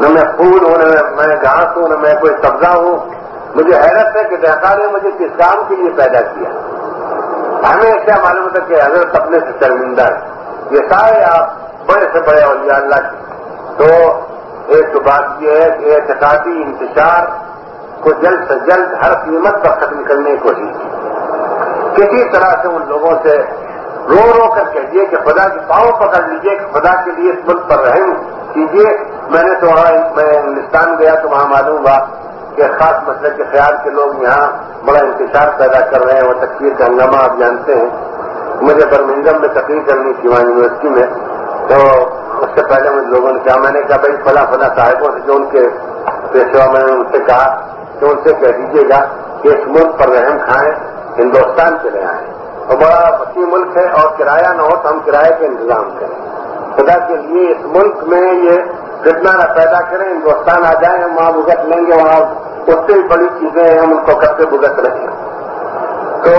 نہ میں پھول ہوں، نہ میں گھاس ہوں، نہ میں کوئی سبزہ ہوں۔ مجھے حیرت ہے کہ دہتا نے مجھے کس کام کے لیے پیدا کیا۔ ہمیں کیا معلوم ہوتا کہ حضرت اپنے سے شرمندہ ہے یہ سارے آپ بڑے سے بڑے اولیاء اللہ کے۔ تو ایک تو بات یہ ہے کہ اعتقادی انتشار کو جلد سے جلد ہر قیمت پر ختم کرنے کی کوشش کی۔ کسی طرح سے ان لوگوں سے رو رو کر کہیے کہ خدا کے پاؤں پکڑ لیجیے کہ خدا کے لیے اس ملک پر رحم کیجیے میں نے تو وہاں میں ہندوستان گیا تو وہاں معلوم ہوا کہ خاص مسئلے کے خیال کے لوگ یہاں بڑا انتشار پیدا کر رہے ہیں وہ تقریر کا ہنگامہ آپ جانتے ہیں۔ مجھے برمنگم میں تقریر کرنی تھی وہاں یونیورسٹی میں۔ تو اس سے پہلے مجھے لوگوں نے کہا میں نے کہا بھائی فلاں فلاں صاحبوں سے جو ان کے پیشوا میں نے ان سے کہا کہ ان سے کہہ دیجیے گا کہ اس ملک پر رحم کھائیں، ہندوستان کے لے آئیں۔ اور بڑا وسیع ملک ہے اور کرایہ نہ ہو تو ہم کرایہ کا انتظام کریں۔ خدا کے لیے اس ملک میں یہ فتنا نہ پیدا کریں، ہندوستان آ جائیں ہم وہاں بھگت لیں گے، وہاں اس سے بھی بڑی چیزیں ہم ان کو کرتے بھگت رہے ہیں تو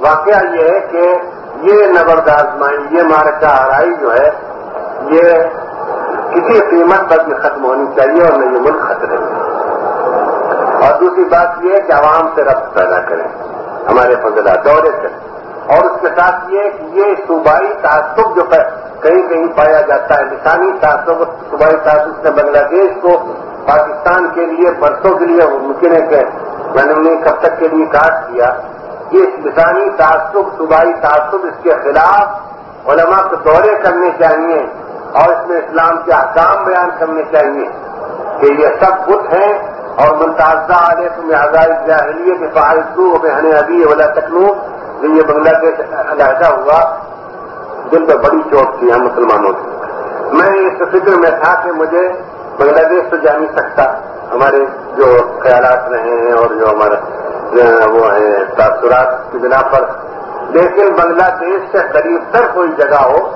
واقعہ یہ ہے کہ یہ نبرد آزمائی یہ مارکا ہرائی جو ہے، یہ کسی قیمت پر بھی ختم ہونی چاہیے اور نہ یہ ملک خطرے میں اور دوسری بات یہ ہے کہ عوام سے ربط پیدا کریں، ہمارے فضلہ دورے کریں اور اس کے ساتھ یہ کہ یہ صوبائی تعصب جو کہیں کہیں پایا جاتا ہے۔ لسانی تعصب صوبائی تعصب نے بنگلہ دیش کو پاکستان کے لیے، برسوں کے لیے ممکن ہے کہ میں نے کب تک کے لیے کاٹ کیا۔ یہ لسانی تعصب صوبائی تعصب اس کے خلاف علماء کو دورے کرنے چاہیے اور اس میں اسلام کے احکام بیان کرنے چاہیے کہ یہ سب بت ہیں اور ممتازہ علیہ تم آزاد کے فارغ میں ہنے ابھی اولا تکنو یہ بنگلہ دیش علیحدہ ہوا۔ دل پہ بڑی چوٹ تھی ہم مسلمانوں کی۔ میں اس فکر میں تھا کہ مجھے بنگلہ دیش تو جا نہیں سکتا۔ ہمارے جو خیالات رہے ہیں اور جو ہمارے وہ ہیں تاثرات کی بنا پر۔ لیکن بنگلہ دیش سے قریب تر کوئی جگہ ہو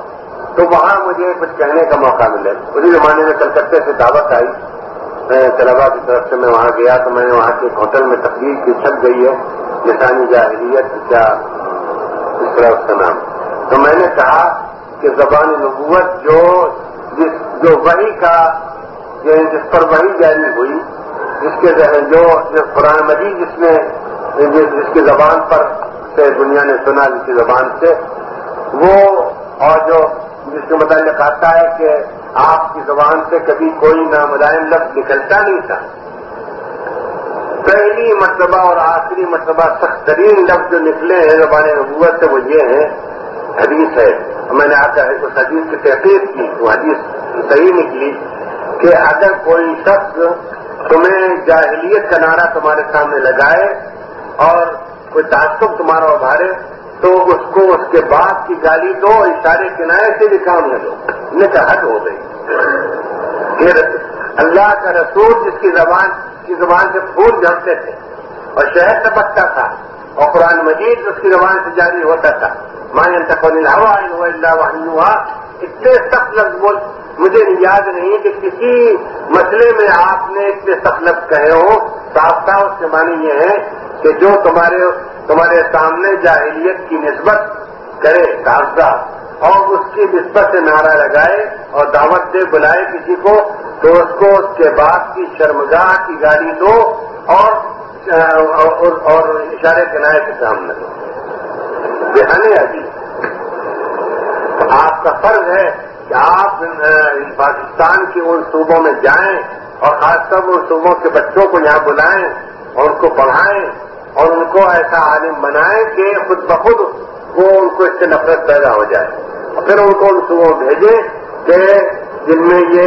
تو وہاں مجھے کچھ کہنے کا موقع ملے۔ اسی زمانے میں کلکتے سے دعوت آئی۔ طلبا کی طرف سے میں وہاں گیا تو میں نے وہاں کے ہوٹل میں تقریر کی چھپ گئی ہے۔ نشانی جاہلیت کیا اس طرح اس کا نام۔ تو میں نے کہا کہ زبان نبوت جو جس جو وہی کا یعنی جس پر وہی جاری ہوئی، جس کے جو قرآن مجید جس میں یعنی جس کی زبان پر سے دنیا نے سنا، جس کی زبان سے، وہ اور جو جس کے متعلق آتا ہے کہ آپ کی زبان سے کبھی کوئی ناملائم لفظ نکلتا نہیں تھا۔ پہلی مرتبہ اور آخری مرتبہ سخت ترین لفظ جو نکلے ہیں زبان نبوت سے، وہ یہ ہے حدیث ہے۔ میں نے آتا ہے اس حدیث کی تحقیق کی، وہ حدیث صحیح نکلی کہ اگر کوئی شخص تمہیں جاہلیت کا نعرہ تمہارے سامنے لگائے اور کوئی تعصب تمہارا ابھارے، تو اس کو اس کے بعد کی گالی دو، اشارے کنارے سے بھی کام نہ دو۔ ان کا حد ہو گئی۔ پھر اللہ کا رسول جس کی زبان کی زبان سے پھول جھڑتے تھے اور شہر ٹپکتا تھا اور قرآن مجید اس کی زبان سے جاری ہوتا تھا۔ مان ہوا اللہ اتنے سخت لفظ بول مجھے یاد نہیں کہ کسی مسئلے میں آپ نے اتنے سخت لفظ کہے ہو صاف صاف اس کے معنی یہ ہے کہ جو تمہارے تمہارے سامنے جاہلیت کی نسبت کرے کاغذات اور اس کی نسبت سے نعرہ لگائے اور دعوت دے بلائے کسی کو، تو اس کو اس کے بعد کی شرمگاہ کی گاڑی دو اور اور اشارے کنائے کے سامنے دو. بہانے ابھی آپ کا فرض ہے کہ آپ پاکستان کے ان صوبوں میں جائیں اور خاص طور ان صوبوں کے بچوں کو یہاں بلائیں، اور ان کو پڑھائیں، اور ان کو ایسا عالم بنائیں کہ خود بخود وہ ان کو اس سے نفرت پیدا ہو جائے۔ اور پھر ان کو ان صوبوں بھیجیں کہ جن میں یہ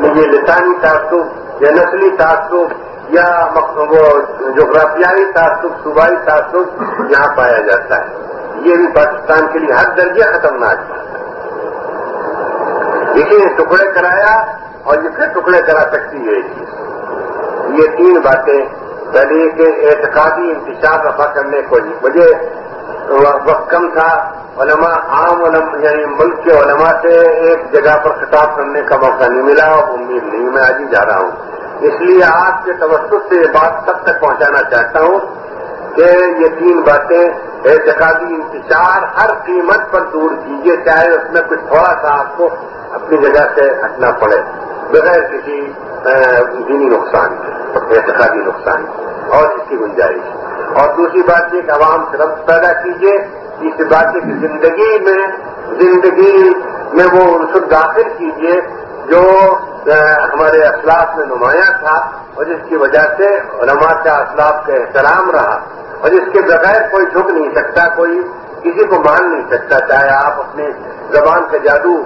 یہ لسانی تعصب یا نسلی تعصب یا وہ جغرافیائی تعصب، صوبائی تعصب یہاں پایا جاتا ہے۔ یہ بھی پاکستان کے لیے ہر درجہ خطرناک ہے۔ لیکن ٹکڑے کرایا اور یہ پھر ٹکڑے کرا سکتی ہے۔ یہ تین باتیں پہلے کے اعتقادی انتشار رفا کرنے کو جی۔ مجھے وقت کم تھا۔ علماء عام علماء یعنی ملک کے علماء سے ایک جگہ پر خطاب کرنے کا موقع نہیں ملا اور امید نہیں، میں آج ہی جا رہا ہوں۔ اس لیے آپ کے توسط سے یہ بات سب تک پہنچانا چاہتا ہوں کہ یہ تین باتیں اعتقادی انتشار ہر قیمت پر دور کیجیے چاہے اس میں کچھ تھوڑا سا آپ کو اپنی جگہ سے ہٹنا پڑے، بغیر کسی دینی نقصان کے، اعتقادی نقصان اور اس کی گنجائش۔ اور دوسری بات یہ کہ عوام سے ربط پیدا کیجیے تیسری بات یہ کہ زندگی میں زندگی میں وہ عنصر داخل کیجیے جو ہمارے اسلاف میں نمایاں تھا، اور جس کی وجہ سے علماء کا اسلاف کا احترام رہا۔ اور جس کے بغیر کوئی جھک نہیں سکتا، کوئی کسی کو مان نہیں سکتا، چاہے آپ اپنی زبان کا جادو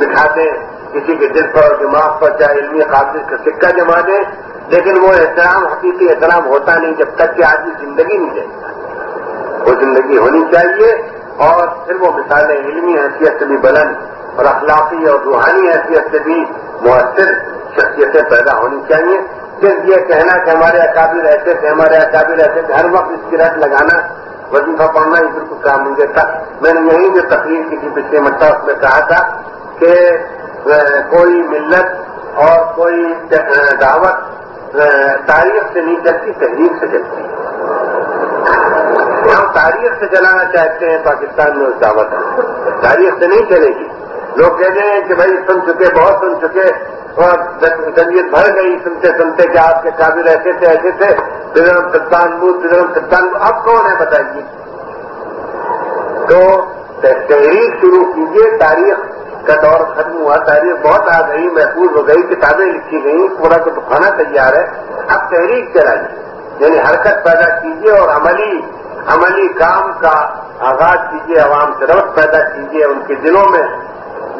دکھا دیں کسی کے دل پر، دماغ پر، چاہے علمی قابل کا سکہ جما دیں لیکن وہ احترام، حقیقی احترام ہوتا نہیں جب تک کہ آدمی زندگی نہیں دیکھتا وہ زندگی ہونی چاہیے اور پھر وہ مثالیں علمی حیثیت سے بھی بلند اور اخلاقی اور روحانی حیثیت سے بھی مؤثر شخصیتیں پیدا ہونی چاہیے۔ صرف یہ کہنا کہ ہمارے اکابر ایسے تھے، ہمارے اکابر ایسے تھے، ہر وقت اس کی رٹ لگانا وظیفہ پڑھنا ہی بالکل کام نہیں دیتا۔ میں نے یہی جو تقریر کی تھی پچھلے مرتبہ، اس میں کہا تھا کہ کوئی ملت اور کوئی دعوت تاریخ سے نہیں چلتی، تحریر سے چلتی۔ ہم تاریخ سے چلانا چاہتے ہیں، پاکستان میں اس دعوت تاریخ سے نہیں چلے گی۔ لوگ کہتے ہیں کہ بھائی سن چکے، بہت سن چکے اور بھر گئی، سنتے سنتے کہ آپ کے قابل ایسے تھے ایسے تھے۔ بزرم سلطان بود بزرم سلطان اب کون ہے بتائیے؟ تو تحریر شروع کیجیے تاریخ کا دور ختم ہوا، تاریخ بہت آ گئی، محفوظ ہو گئی، کتابیں لکھی گئی پورا تو کھانا تیار ہے۔ اب تحریک چلائیے یعنی حرکت پیدا کیجیے اور عملی عملی کام کا آغاز کیجیے عوام سے ربط پیدا کیجیے ان کے دلوں میں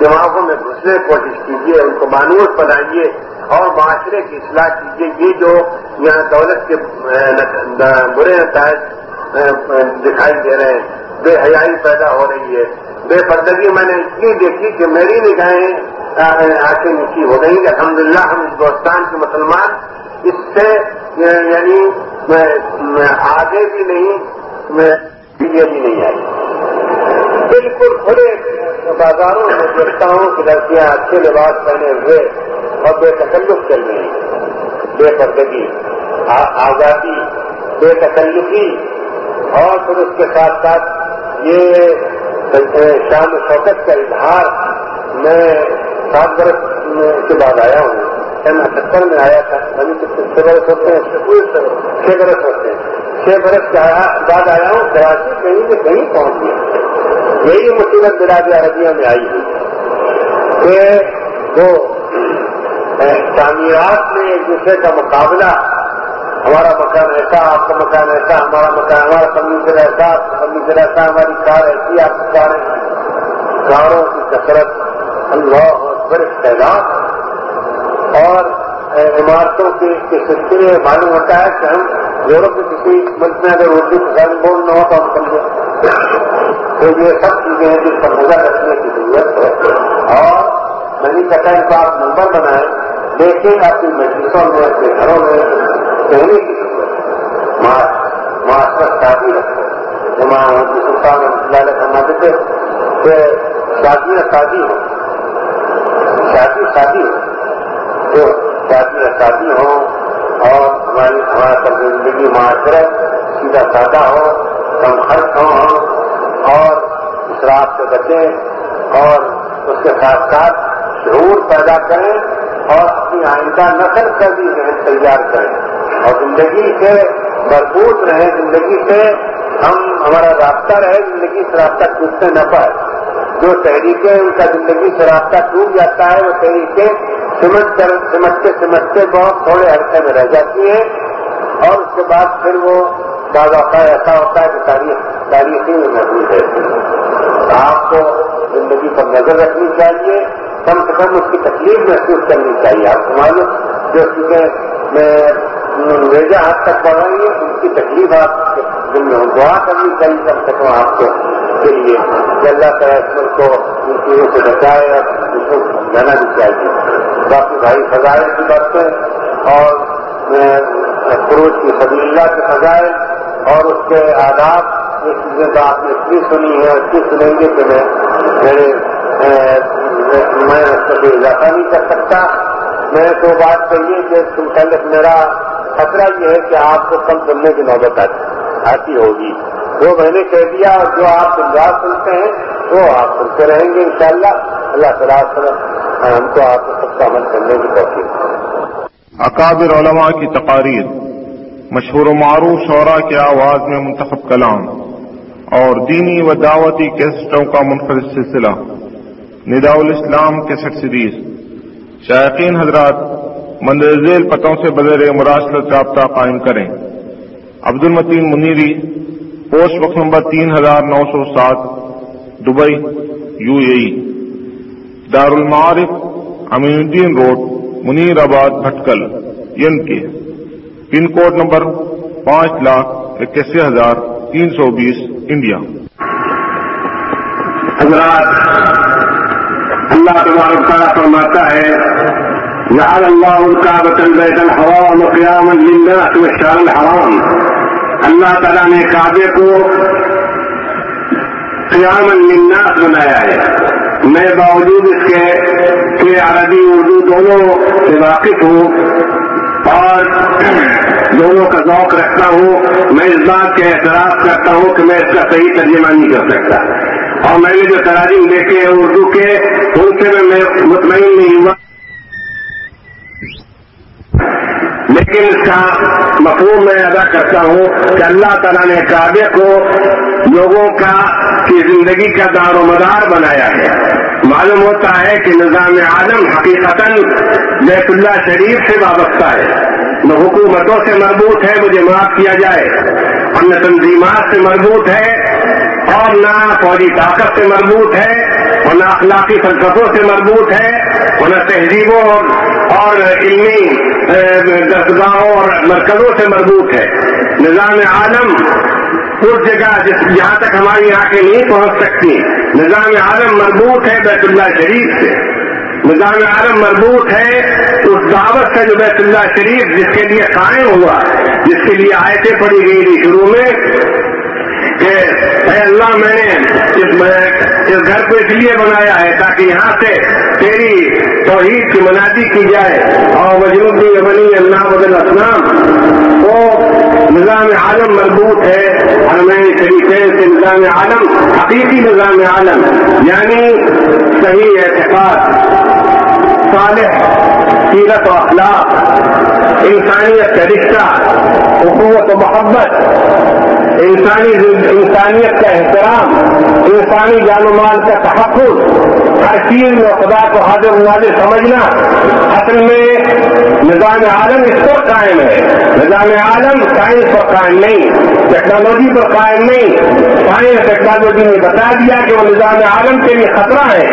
دماغوں میں گھسنے کی کوشش کیجیے، ان کو مانوس بنائیے اور معاشرے کی اصلاح کیجیے۔ یہ جو یہاں دولت کے برے نتائج دکھائی دے رہے ہیں۔ بے حیائی پیدا ہو رہی ہے۔ بے پردگی میں نے اتنی دیکھی کہ میری نگاہیں آنکھیں نیچی ہو گئی کہ الحمد للہ ہم ہندوستان کے مسلمان، اس سے یعنی آگے بھی نہیں میں بھی نہیں آئی بالکل کھلے بازاروں میں دیکھتا ہوں کہ لڑکیاں اچھے لباس پہنے ہوئے اور بے تکلف چل رہی ہیں، بے پردگی آزادی، بے تکلفی۔ اور پھر اس کے ساتھ ساتھ یہ شام شوکت کا اظہار میں سات برس کے بعد آیا ہوں۔ سن اٹھہتر میں آیا تھا یعنی چھ برس ہوتے ہیں، چھ برس ہوتے ہیں۔ چھ برس کے بعد آیا ہوں، کراچی کہیں سے کہیں پہنچ گیا۔ یہی مصیبت بلاد عربیہ میں آئی کہ وہ تعمیرات میں ایک دوسرے کا مقابلہ، ہمارا مکان ایسا، آپ کا مکان ایسا، ہمارا مکان، ہمارا فرنیچر ایسا فرنیچر ایسا، ہماری کار ایسی، آپ کی کار کاروں کی کثرت، اللہ بڑے تعداد اور عمارتوں کے سلسلے میں معلوم ہوتا ہے کہ ہم یورپ کے کسی ملک میں اگر اردو کسان بولنا ہو تو ہم سمجھیں۔ تو یہ سب چیزیں ہیں جس پر نظر رکھنے کی ضرورت ہے۔ اور میں نہیں کہتا ان کا آپ نمبر بنائیں، لیکن اپنی مجلسوں میں اپنے گھروں میں کہنے کی ضرورت ہے۔ معاشرت شادی رکھے جمع سلطان اللہ فرماتے تھے کہ شادیاں شادی ہوں۔ شادی شادی ہو تو شادی ہوں اور ہماری ہمارا زندگی معاشرت سیدھا سادہ ہو کم خرچ ہو اور اسراف سے بچیں اور اس کے ساتھ ساتھ شعور پیدا کریں اور اپنی آئندہ نسل کا بھی تیار کریں۔ اور زندگی سے مربوط رہیں زندگی سے ہم، ہمارا رابطہ رہے، زندگی سے رابطہ ٹوٹنے نہ پائے۔ جو تحریکیں ان کا زندگی سے رابطہ ٹوٹ جاتا ہے، وہ تحریکیں سمجھ کر سمجھتے سمجھتے بہت تھوڑے عرصے میں رہ جاتی ہیں اور اس کے بعد پھر وہ بعض اوقات ایسا ہوتا ہے کہ تاریخ تاریخی میں محدود ہے۔ آپ کو زندگی پر نظر رکھنی چاہیے، کم سے کم اس کی تکلیف محسوس کرنی چاہیے۔ آپ کو معلوم جو چیزیں میں ویجا حد تک پڑھ رہی ہیں ان کی تکلیف آپ دل میں دعا کرنی چاہیے کم سے کم آپ کو کے لیے کہ اللہ تعالیٰ کو ان چیزوں سے بچائے اور اس کو سمجھانا بھی چاہیے۔ باقی بھائی فضائل کی باتیں اور خروج کی فضی اللہ کے فضائل اور اس کے آداب یہ چیزیں تو آپ نے اتنی سنی ہے اور اتنی سنیں گے کہ میں میرے میں اس کا کوئی اضافہ نہیں کر سکتا۔ میں تو بات کہیے کہ تم کل میرا خطرہ یہ ہے کہ آپ کو کم سننے کی نوبت آتی ہوگی۔ وہ میں نے کہہ دیا اور جو آپ دلواز سنتے ہیں وہ آپ سنتے رہیں گے انشاءاللہ۔ اللہ تعالیٰ ہم کو آپ سب کا عمل کرنے کی کوشش اکابر علماء کی تقاریر، مشہور و معروف شعرا کے آواز میں منتخب کلام اور دینی و دعوتی کیسٹوں کا منفرد سلسلہ ندا الاسلام کیسٹ سیریز۔ شائقین حضرات مندرزیل پتوں سے بدر مراسلت رابطہ قائم کریں۔ عبد المتین منیری، پوسٹ وقت نمبر تین ہزار نو سو سات۔ دبئی، یو اے دار المعارف امین الدین روڈ، منیر آباد، بھٹکل ین کے پن کوڈ نمبر پانچ لاکھ اکیسی ہزار تین سو بیس، انڈیا۔ حضرات، اللہ تبارک تعالیٰ فرماتا ہے، جعل اللہ الكعبة البيت الحرام قياما للناس والشهر الحرام۔ اللہ تعالیٰ نے کعبے کو قیام للناس بنایا ہے۔ میں باوجود اس کے کہ عربی اردو دونوں سے واقف ہوں اور دونوں کا ذوق رکھتا ہوں، میں اس بات کے اعتراف کرتا ہوں کہ میں اس کا صحیح ترجمہ نہیں کر سکتا۔ اور میں نے جو تراجم دیکھے ہیں اردو کے، ان سے میں مطمئن نہیں ہوا۔ لیکن اس کا مفہوم میں ادا کرتا ہوں کہ اللہ تعالیٰ نے کعبے کو لوگوں کا کی زندگی کا دار و مدار بنایا ہے۔ معلوم ہوتا ہے کہ نظام عالم حقیقت بیت اللہ شریف سے وابستہ ہے۔ نہ حکومتوں سے مربوط ہے، مجھے معاف کیا جائے۔ اور نہ تنظیمات سے مربوط ہے اور نہ فوجی طاقت سے مربوط ہے۔ اور نہ اخلاقی فلسفوں سے مربوط ہے اور نہ تہذیبوں اور علمی دستگاہوں اور مرکزوں سے مربوط ہے نظام عالم اس جگہ جہاں تک ہماری آنکھیں نہیں پہنچ سکتی، نظام عالم مربوط ہے بیت اللہ شریف سے۔ نظام عالم مربوط ہے اس دعوت سے جو بیت اللہ شریف جس کے لیے قائم ہوا، جس کے لیے آیتیں پڑی گئی تھی شروع میں کہ اے اللہ میں نے اس گھر کو اس لیے بنایا ہے تاکہ یہاں سے تیری توحید کی منادی کی جائے اور وجنوبی بنی اللہ بدل اسلام وہ نظام عالم مربوط ہے۔ اور میں طریقے سے نظام عالم، حقیقی نظام عالم یعنی صحیح اعتقاد، صالح سیرت و اخلاق، انسانیت کا رشتہ حکومت و محبت انسانی انسانیت کا احترام، انسانی جان و مال کا تحفظ، ہر چیز میں خدا کو حاضر ناظر سمجھنا، اصل میں نظام عالم اس پر قائم ہے۔ نظام عالم سائنس پر قائم نہیں، ٹیکنالوجی پر قائم نہیں۔ سائنس ٹیکنالوجی نے بتا دیا کہ وہ نظام عالم کے لیے خطرہ ہے۔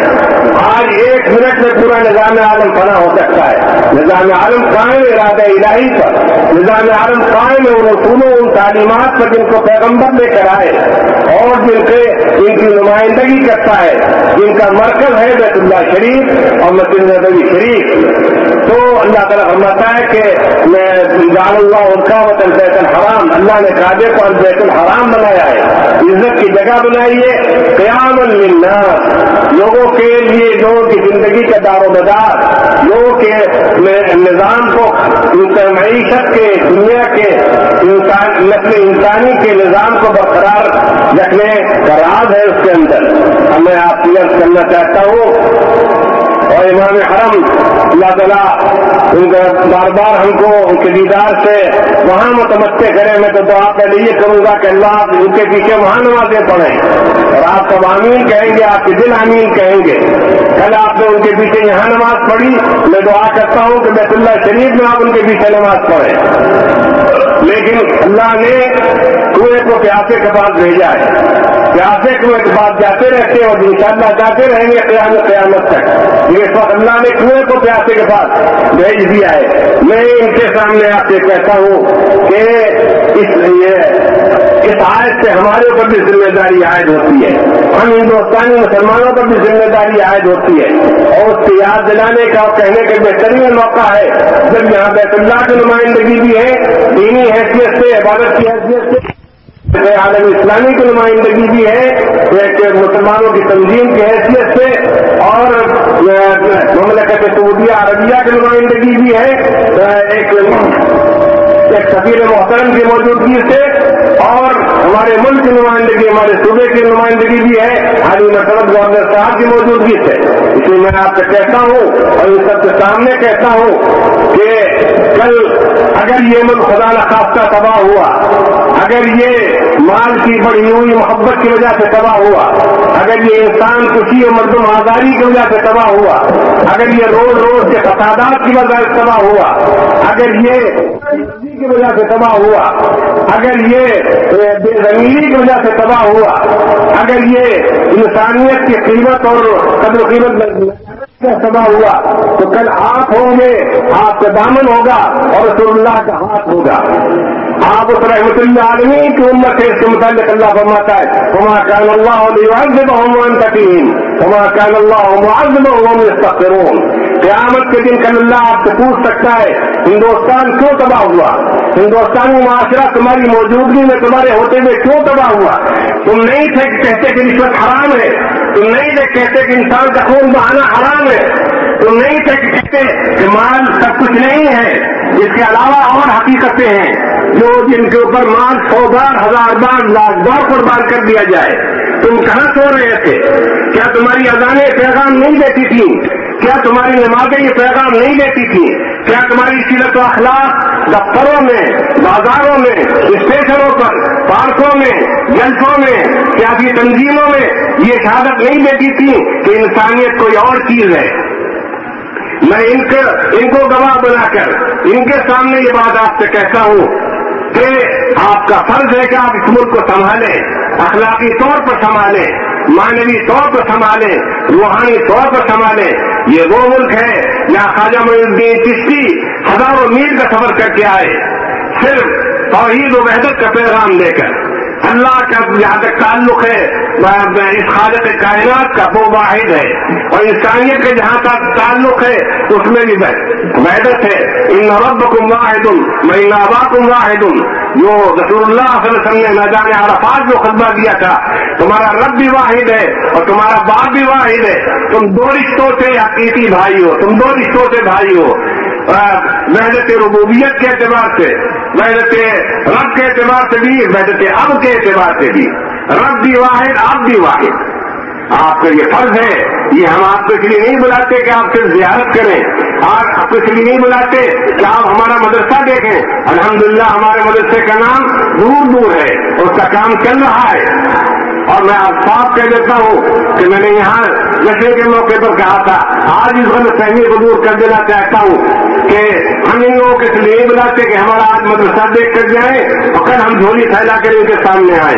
آج ایک منٹ میں پورا نظام عالم فنا ہو سکتا ہے۔ نظام عالم قائم ارادہ الہی پر، نظام عالم قائم ہے ان اصولوں، ان تعلیمات پر جن کو پیغمبر لے کر آئے اور جن سے ان کی نمائندگی کرتا ہے، جن کا مرکز ہے بیت اللہ شریف اور مسجد نبی شریف۔ تو اللہ تعالیٰ فرماتا ہے کہ میں جان اللہ ان کا وطن بیت الحرام، اللہ نے کاجے کو بیت الحرام بنایا ہے۔ عزت کی جگہ بنائی ہے۔ قیام الناس لوگوں کے لیے لوگوں کی زندگی کا دار و مدار، لوگوں کے نظام کو، معیشت کے، دنیا کے نسل انسانی کے نظام کو برقرار رکھنے کا راز ہے اس کے اندر۔ میں آپ کلیئر کرنا چاہتا ہوں۔ اور امام حرم، اللہ تعالیٰ ان کا بار بار ہم کو ان کے دیدار سے وہاں متمتع کریں میں تو دعا پہلے یہ کروں گا کہ اللہ ان کے پیچھے وہاں نمازیں پڑھیں۔ اور آپ سب آمین کہیں گے، آپ کے دل آمین کہیں گے۔ کل آپ نے ان کے پیچھے یہاں نماز پڑھی، میں دعا کرتا ہوں کہ بیت اللہ شریف میں آپ ان کے پیچھے نماز پڑھیں۔ لیکن اللہ نے کنویں کو پیاسے کے بعد بھیجا ہے۔ پیاسے کنویں کے بعد جاتے رہتے اور ان شاء اللہ جاتے رہیں گے قیامت قیامت تک۔ اس وقت اللہ نے کنویں کو پیاسے کے بعد بھیج دیا ہے۔ میں ان کے سامنے آپ سے کہتا ہوں کہ اس لیے اس آیت سے ہمارے اوپر بھی ذمہ داری عائد ہوتی ہے۔ ہم ہندوستانی مسلمانوں پر بھی ذمہ داری عائد ہوتی ہے۔ اور اس کی یاد دلانے کا اور کہنے کا بہترین موقع ہے۔ جب یہاں بیت اللہ کی نمائندگی بھی ہے، دینی حیثیت سے، عبادت کی حیثیت سے عالم اسلامی کی نمائندگی بھی ہے ایک مسلمانوں کی تنظیم کی حیثیت سے، اور مملکت سعودیہ عربیہ کی نمائندگی بھی ہے۔ ایک ایک سفیر محترم کی موجودگی سے اور ہمارے ملک کی نمائندگی، ہمارے صوبے کی نمائندگی بھی ہے۔ حالی مسلط گورنر صاحب کی موجودگی سے۔ اس لیے میں آپ سے کہتا ہوں اور ان سب کے سامنے کہتا ہوں کہ کل اگر یہ ملک خدا نخواستہ تباہ ہوا اگر یہ مال کی بڑھی ہوئی محبت کی وجہ سے تباہ ہوا، اگر یہ انسان خوشی اور مردم آزادی کی وجہ سے تباہ ہوا، اگر یہ روز روز کے فسادات کی وجہ سے تباہ ہوا، اگر یہ کی وجہ سے تباہ ہوا، اگر یہ بے زمینی کی وجہ سے تباہ ہوا، اگر یہ انسانیت کی قیمت اور قدر قیمت تباہ ہوا، تو کل آپ ہوں گے، آپ کا دامن ہوگا اور رسول اللہ کا ہاتھ ہوگا۔ آپ اس رحمت اللہ عالمی کی امت ہے اس کے متعلق اللہ فرماتا ہے ہما کان اللہ علیہ بہمان تقیم ہما کان اللہ معذ بہم قیامت کے دن کل اللہ آپ سے پوچھ سکتا ہے، ہندوستان کیوں تباہ ہوا؟ ہندوستانی معاشرہ تمہاری موجودگی میں تمہارے ہوتے ہوئے کیوں تباہ ہوا؟ تم نہیں تھے کہتے کہ رشوت حرام ہے، تم نہیں تھے کہتے کہ انسان کا خون بہانا حرام ہے، تم نہیں تھے کہتے کہ مال سب کچھ نہیں ہے، اس کے علاوہ اور حقیقتیں ہیں۔ جو جن کے اوپر مال سو بار ہزار بار لاکھ بار قربان کر دیا جائے۔ تم کہاں سو رہے تھے؟ کیا تمہاری اذانیں پیغام نہیں دیتی تھیں؟ کیا تمہاری نمازیں یہ پیغام نہیں دیتی تھی کیا تمہاری سیرت و اخلاق دفتروں میں، بازاروں میں، اسٹیشنوں پر، پارکوں میں جلسوں میں سیاسی تنظیموں میں یہ شہادت نہیں دیتی تھی کہ انسانیت کوئی اور چیز ہے؟ میں ان کو ان کو گواہ بنا کر ان کے سامنے یہ بات آپ سے کہتا ہوں۔ کہ آپ کا فرض ہے کہ آپ اس ملک کو سنبھالیں، اخلاقی طور پر سنبھالیں مانوی طور پر سنبھالیں، روحانی طور پر سنبھالیں۔ یہ وہ ملک ہے جہاں خواجہ الدین چشتی ہزاروں میل کا سفر کر کے آئے، صرف توحید و وحدت کا پیغام دے کر۔ اللہ کا جہاں تک تعلق ہے اس خالق کائنات کا وہ واحد ہے۔ اور انسانیت کا جہاں تک تعلق ہے، اس میں بھی وحدت ہے۔ ان رب کم واحد میں ان کم واحد جو رسول اللہ صلی اللہ علیہ وسلم نے میدان عرفات جو خطبہ دیا تھا، تمہارا رب بھی واحد ہے اور تمہارا باپ بھی واحد ہے۔ تم دو رشتوں سے حقیقی بھائی ہو، تم دو رشتوں سے بھائی ہو۔ محنت ربوبیت کے اعتبار سے، محنت رب کے اعتبار سے بھی، محنت اب کے اعتبار سے بھی۔ رب بھی واحد، آپ بھی واحد۔ آپ کا یہ فرض ہے، یہ ہم آپ کو اس لیے نہیں بلاتے کہ آپ سے زیارت کریں۔ آپ کو اس لیے نہیں بلاتے کہ آپ ہمارا مدرسہ دیکھیں۔ الحمدللہ، ہمارے مدرسے کا نام دور دور ہے، اس کا کام چل رہا ہے۔ اور میں صاف کہہ دیتا ہوں کہ میں نے یہاں جشن کے موقع پر کہا تھا، آج اس غلط فہمی کو دور کر دینا چاہتا ہوں کہ ہم ان لوگوں کے لیے بلاتے کہ ہمارا آج مدرسہ دیکھ کر جائیں اور کل ہم جھولی پھیلا کر ان کے سامنے آئے۔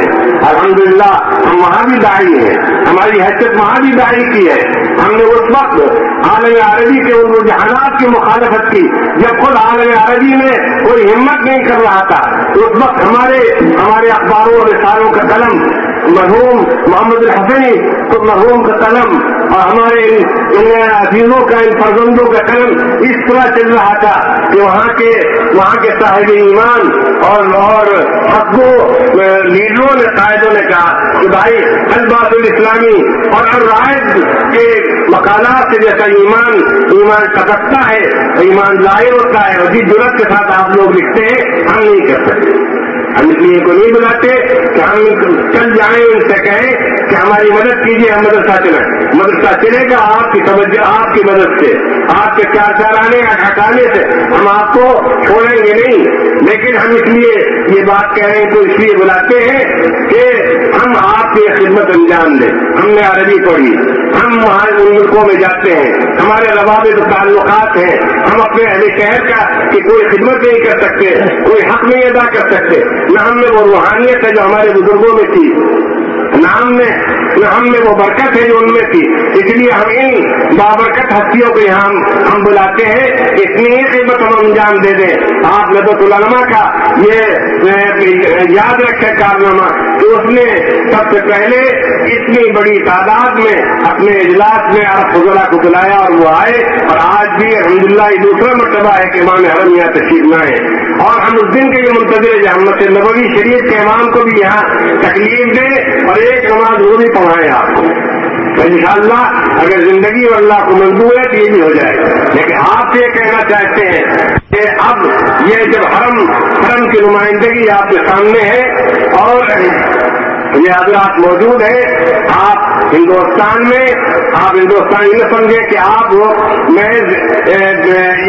الحمدللہ، ہم وہاں بھی دائی ہیں۔ ہماری حیثیت وہاں بھی دائی کی ہے۔ ہم نے اس وقت عالم عربی کے ان رجحانات کی مخالفت کی۔ جب خود عالم عربی میں کوئی ہمت نہیں کر رہا تھا، اس وقت ہمارے ہمارے اخباروں اور رسالوں کا قلم مرحوم محمد الحسنی تو مرحوم کا قلم اور ہمارے عزیزوں کا، ان فرزندوں کا قلم اس طرح چل رہا تھا کہ وہاں کے وہاں کے صاحب ایمان اور اور حقوں لیڈروں نے، قائدوں نے کہا کہ بھائی الباط الاسلامی اور الرائد کے مکالات سے جیسا ایمان ایمان ٹکتا ہے، ایمان ظاہر ہوتا ہے اور جس ضرورت کے ساتھ آپ لوگ لکھتے ہیں، ہم نہیں کر سکتے۔ ہم اس لیے کو نہیں بلاتے کہ ہم چل جائیں ان سے کہیں کہ ہماری مدد کیجیے ہم مدرسہ چلیں۔ مدرسہ چلے گا آپ کی سمجھ، آپ کی مدد سے۔ آپ کے چار چار آنے یا ہٹانے سے۔ ہم آپ کو چھوڑیں گے نہیں۔ لیکن ہم اس لیے یہ بات کہہ رہے ہیں، تو اس لیے بلاتے ہیں کہ ہم آپ کی خدمت انجام دے۔ ہم نے عربی پڑھی۔ ہم وہاں ان ملکوں میں جاتے ہیں۔ ہمارے روابط تعلقات ہیں۔ ہم اپنے اہل شہر کا کہ کوئی خدمت نہیں کر سکتے، کوئی حق نہیں ادا کر سکتے۔ نہ ہم میں وہ روحانیت ہے جو ہمارے بزرگوں میں تھی۔ نہ ہم میں نہ ہم میں وہ برکت ہے جو ان میں تھی۔ اس لیے ہم ان بابرکت ہستیوں کو یہاں ہم بلاتے ہیں۔ اتنی ہی قیمت ہم انجام دے دیں۔ آپ ندوت العلما کا یہ یاد رکھے کارنامہ کہ اس نے سب سے پہلے اتنی بڑی تعداد میں اپنے اجلاس میں آپ فضلہ کو بلایا اور وہ آئے۔ اور آج بھی الحمد للہ یہ دوسرا مرتبہ ہے کہ امام حرم یہاں تشریف نہ ہے اور ہم اس دن کے یہ منتظر جہمت نبوی شریف کے امام کو بھی یہاں تکلیف دیں اور ایک نماز وہ بھی پڑھائیں آپ کو۔ ان شاء اللہ اگر زندگی اور اللہ کو منظور ہے تو یہ بھی ہو جائے لیکن آپ یہ کہنا چاہتے ہیں کہ اب یہ جب حرم حرم کی نمائندگی آپ کے سامنے ہے اور یہ حضرات موجود ہیں، آپ ہندوستان میں، آپ ہندوستان یہ سمجھے کہ آپ میں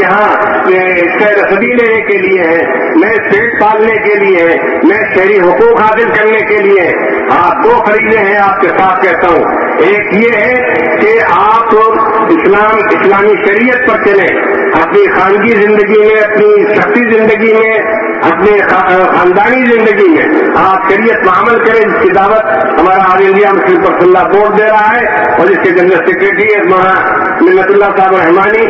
یہاں رسدی لینے کے لیے ہیں میں پیٹ پالنے کے لیے ہیں میں شہری حقوق حاصل کرنے کے لیے آپ دو خریدے ہیں، آپ کے ساتھ کہتا ہوں۔ ایک یہ ہے کہ آپ اسلام، اسلامی شریعت پر چلیں۔ اپنی خانگی زندگی میں، اپنی شخصی زندگی میں اپنے خاندانی زندگی میں آپ شریعت میں عمل کریں، جس کی دعوت ہمارا آل انڈیا مسلم پر اللہ بورڈ دے رہا ہے اور جس کے جنرل سیکرٹری منت اللہ صاحب رحمانی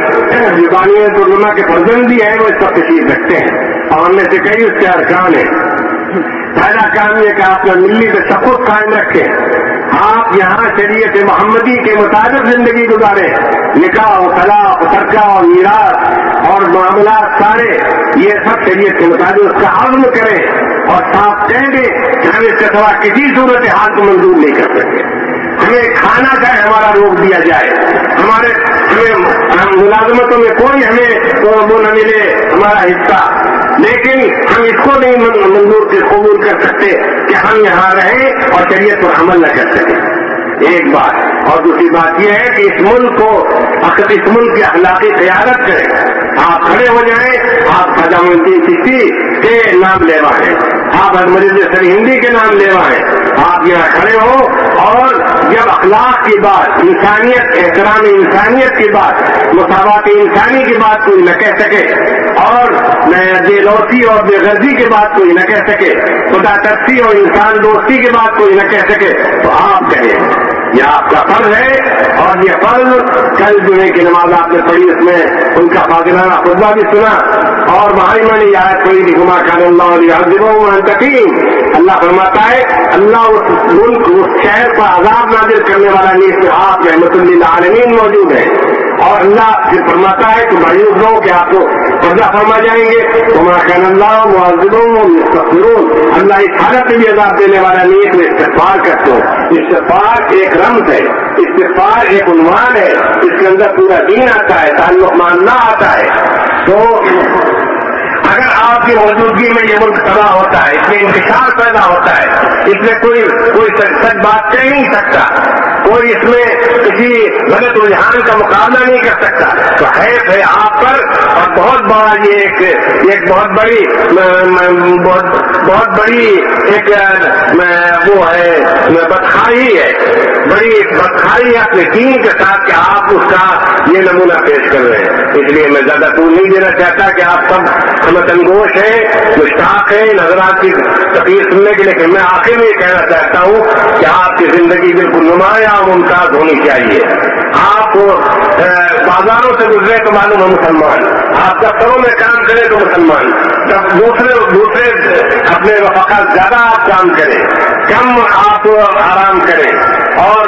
زبانی علما کے فرزند بھی ہیں، وہ اس پر تشریف رکھتے ہیں۔ اور ہم میں سے کئی اس کے ارکان ہیں۔ پہلا کام یہ کہ آپ نے ملی کا سپورٹ قائم رکھے آپ یہاں شریعت محمدی کے مطابق زندگی گزارے نکاح و طلاق ترکہ اور میراث اور معاملات سارے، یہ سب شریعت کے مطابق اس کا عزم کریں اور صاف کہیں گے کہ ہم اس کے سوا کسی صورت حال کو منظور نہیں کر سکتے۔ ہمیں کھانا چاہے ہمارا روک دیا جائے۔ ہمارے ہمیں ملازمتوں میں کوئی ہمیں وہ نہ ملے، ہمارا حصہ۔ لیکن ہم اس کو نہیں منظور کے قبول کر سکتے کہ ہم یہاں رہیں اور شریعت پر عمل نہ کر سکیں۔ ایک بات۔ اور دوسری بات یہ ہے کہ اس ملک کو اس ملک کی اخلاقی قیادت کریں، آپ کھڑے ہو جائیں، آپ خزام کسی کے نام لیوا ہیں۔ آپ مریض سر ہندی کے نام لیوا ہیں۔ آپ یہاں کھڑے ہو اور جب اخلاق کی بات، انسانیت، احترام انسانیت کی بات، مساوات انسانی کی بات کوئی نہ کہہ سکے، اور بے لوسی اور بے غرضی کی بات کوئی نہ کہہ سکے، خدا ترسی اور انسان دوستی کی بات کوئی نہ کہہ سکے، تو آپ کہیں یہ آپ کا فرض ہے اور یہ فرض کل جمعے کی نماز آپ نے پڑھی، اس میں ان کا فاضلانہ خطبہ بھی سنا اور وہاں میں نے یاد کوئی گما خان اللہ علیہ تقیم اللہ فرماتا ہے، اللہ اس ملک، اس شہر پر عذاب نازل کرنے والا نیز آپ رحمت اللہ عالمین موجود ہے۔ اور اللہ پھر فرماتا ہے کہ مایوس ہو کہ آپ کو قبضہ فرما جائیں گے۔ خان اللہ معذروں اللہ اس حالت میں بھی عذاب دینے والا نیت میں استفار کرتے ہو استفار ایک رمز ہے استفار ایک عنوان ہے۔ اس کے اندر پورا دین آتا ہے، تعلق ماننا آتا ہے۔ تو اگر آپ کی موجودگی میں یہ ملک تباہ ہوتا ہے، اس میں انتشار پیدا ہوتا ہے، اس میں کوئی کوئی سچ بات کہہ نہیں سکتا کوئی اس میں کسی غلط رجحان کا مقابلہ نہیں کر سکتا، تو حیث ہے آپ پر، اور بہت بڑا یہ ایک ایک بہت بڑی بہت بڑی ایک وہ ہے بدخائی ہے، بڑی بدخائی ہے اپنے ٹیم کے ساتھ کہ آپ اس کا یہ نمونہ پیش کر رہے ہیں۔ اس لیے میں زیادہ ٹور نہیں دینا چاہتا کہ آپ سب ہمت انگوش ہیں مشتاق ہیں نظرات کی تقریر سننے کے لیے میں آخر میں یہ کہنا چاہتا ہوں کہ آپ کی زندگی بالکل نمایاں ممتاز ہونی چاہیے۔ آپ بازاروں سے گزرے تو معلوم ہے مسلمان۔ آپ دفتروں میں کام کریں تو مسلمان۔ جب دوسرے دوسرے اپنے وفاقات زیادہ آپ کام کریں، کم آپ آرام کریں۔ اور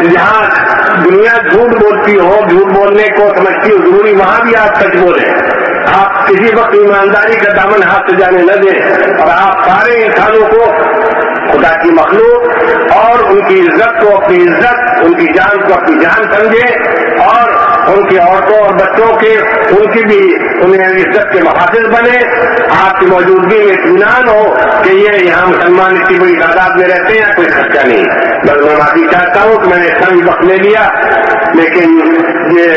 یہاں دنیا جھوٹ بولتی ہو، جھوٹ بولنے کو سمجھتی ہو، ضروری وہاں بھی آپ سچ بولیں۔ آپ کسی وقت ایمانداری کا دامن ہاتھ سے جانے نہ دیں اور آپ سارے انسانوں کو خدا کی مخلوق اور ان کی عزت کو اپنی عزت، ان کی جان کو اپنی جان سمجھے اور ان کی عورتوں اور بچوں کے، ان کی بھی، انہیں عزت کے محافظ بنے۔ آپ کی موجودگی میں اطمینان ہو کہ یہ یہاں مسلمان اتنی بڑی تعداد میں رہتے ہیں، کوئی خرچہ نہیں۔ بس میں معافی چاہتا ہوں کہ میں نے اتنا وقت لے لیا، لیکن یہ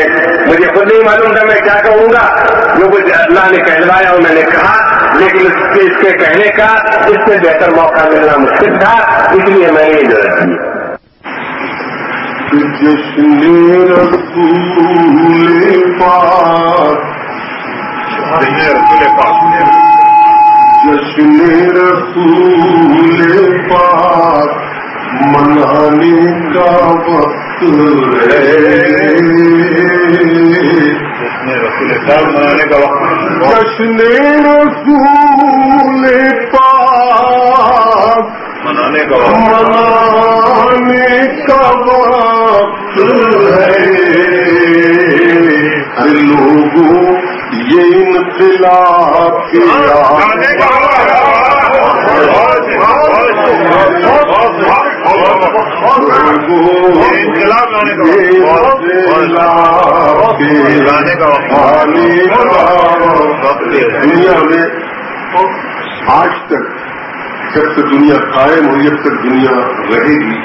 مجھے خود نہیں معلوم تھا میں کیا کہوں گا۔ جو کچھ اللہ نے کہلوایا اور میں نے کہا، لیکن اس کے اس کے کہنے کا اس سے بہتر موقع ملنا مشکل تھا، اس لیے میں یہ جو جشن رسول پاک۔ جشن رسول پاک۔ منانے کا وقت ہے۔ منانے کا وقت جشن رسول پاک۔ منانے کا منانے کا وقت انقلاب کیا دنیا میں آج تک جب تک دنیا قائم ہوئی جب تک دنیا رہے گی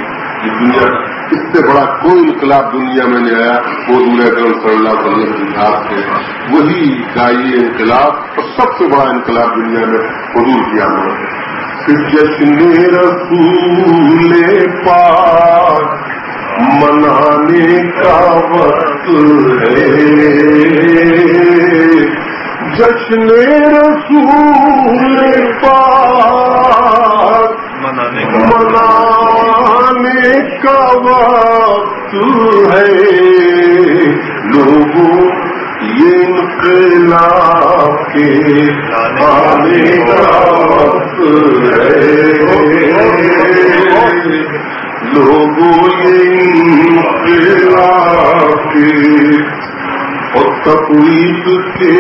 یہ دنیا اس سے بڑا کوئی انقلاب دنیا میں نہیں آیا وہ دور اکرم صلی اللہ علیہ وسلم کی ہاتھ سے وہی کا یہ انقلاب اور سب سے بڑا انقلاب دنیا میں حضور کیا ہوا ہے۔ جشن رسول پاک منانے کا وقت ہے۔ جشن رسول پاک منانے منانے کا وقت ہے لوگوں یہ انقلاب کے آنے کا وقت ہے لوگوں یہ انقلاب کے اور تقریب کے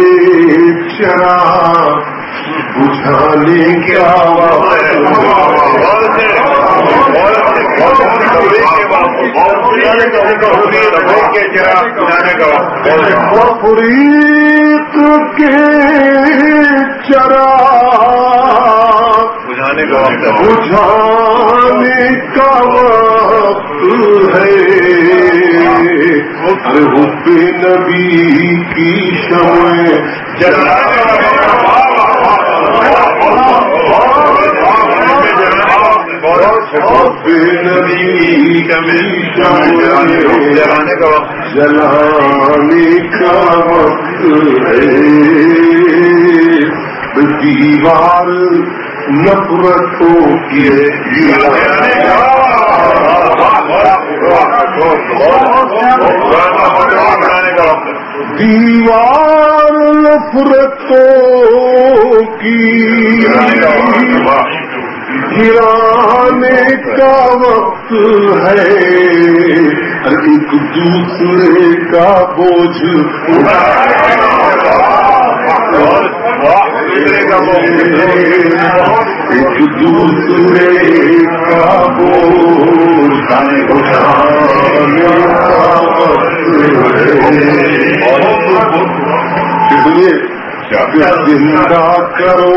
چراغ بجھانے کیا تفریق کے چراغ بجھانے کا وقت ہے۔ بجھانے کا وقت ہے حب نبی کی شمع حب جلانے کا وقت جلانے کا وقت۔ ہے۔ دیوار نفرتوں کی دیوار نفرتوں کی۔ گرانے کا وقت ہے؟ ایک دوسرے کا بوجھ ایک دوسرے کا بوجھ زندہ کرو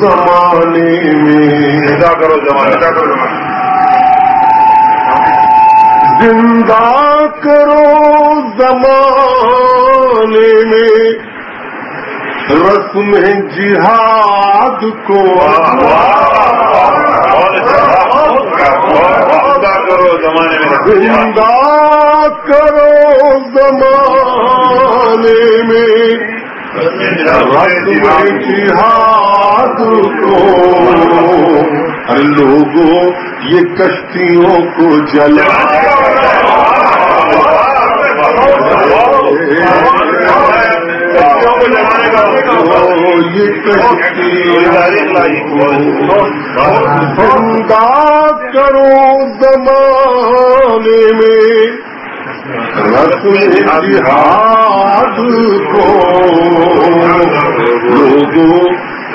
زمانے میں کیا کرو زمانے کیا کرو زمانے زندہ کرو زمانے میں رسم جہاد کو کرو زمانے میں زندہ کرو زمانے میں رسم جہاد کو لوگوں یہ کشتیوں کو جلا یہ زندہ کرو زمانے میں رسم جہاد کو لوگوں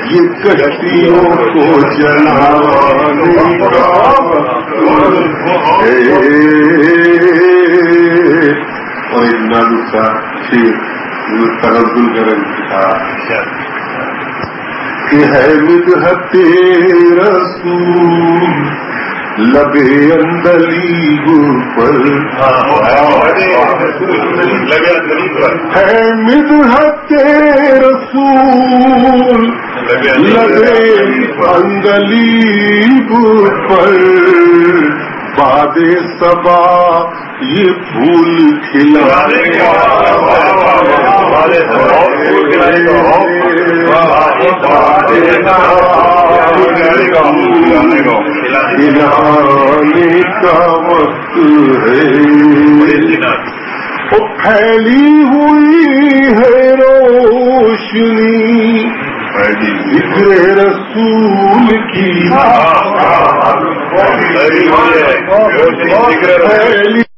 یہ کشتیوں کو جلانے کا اور نالو کا شیر تنزل کرن کا کہ ہے مدحت رسول لبے اندلیب پر ہے مدحت رسول۔ لبے اندلیب پر باد سبا یہ پھول کھلا کھلانے کا وقت ہے وہ پھیلی ہوئی ہے روشنی ذکر رسول کی پھیلی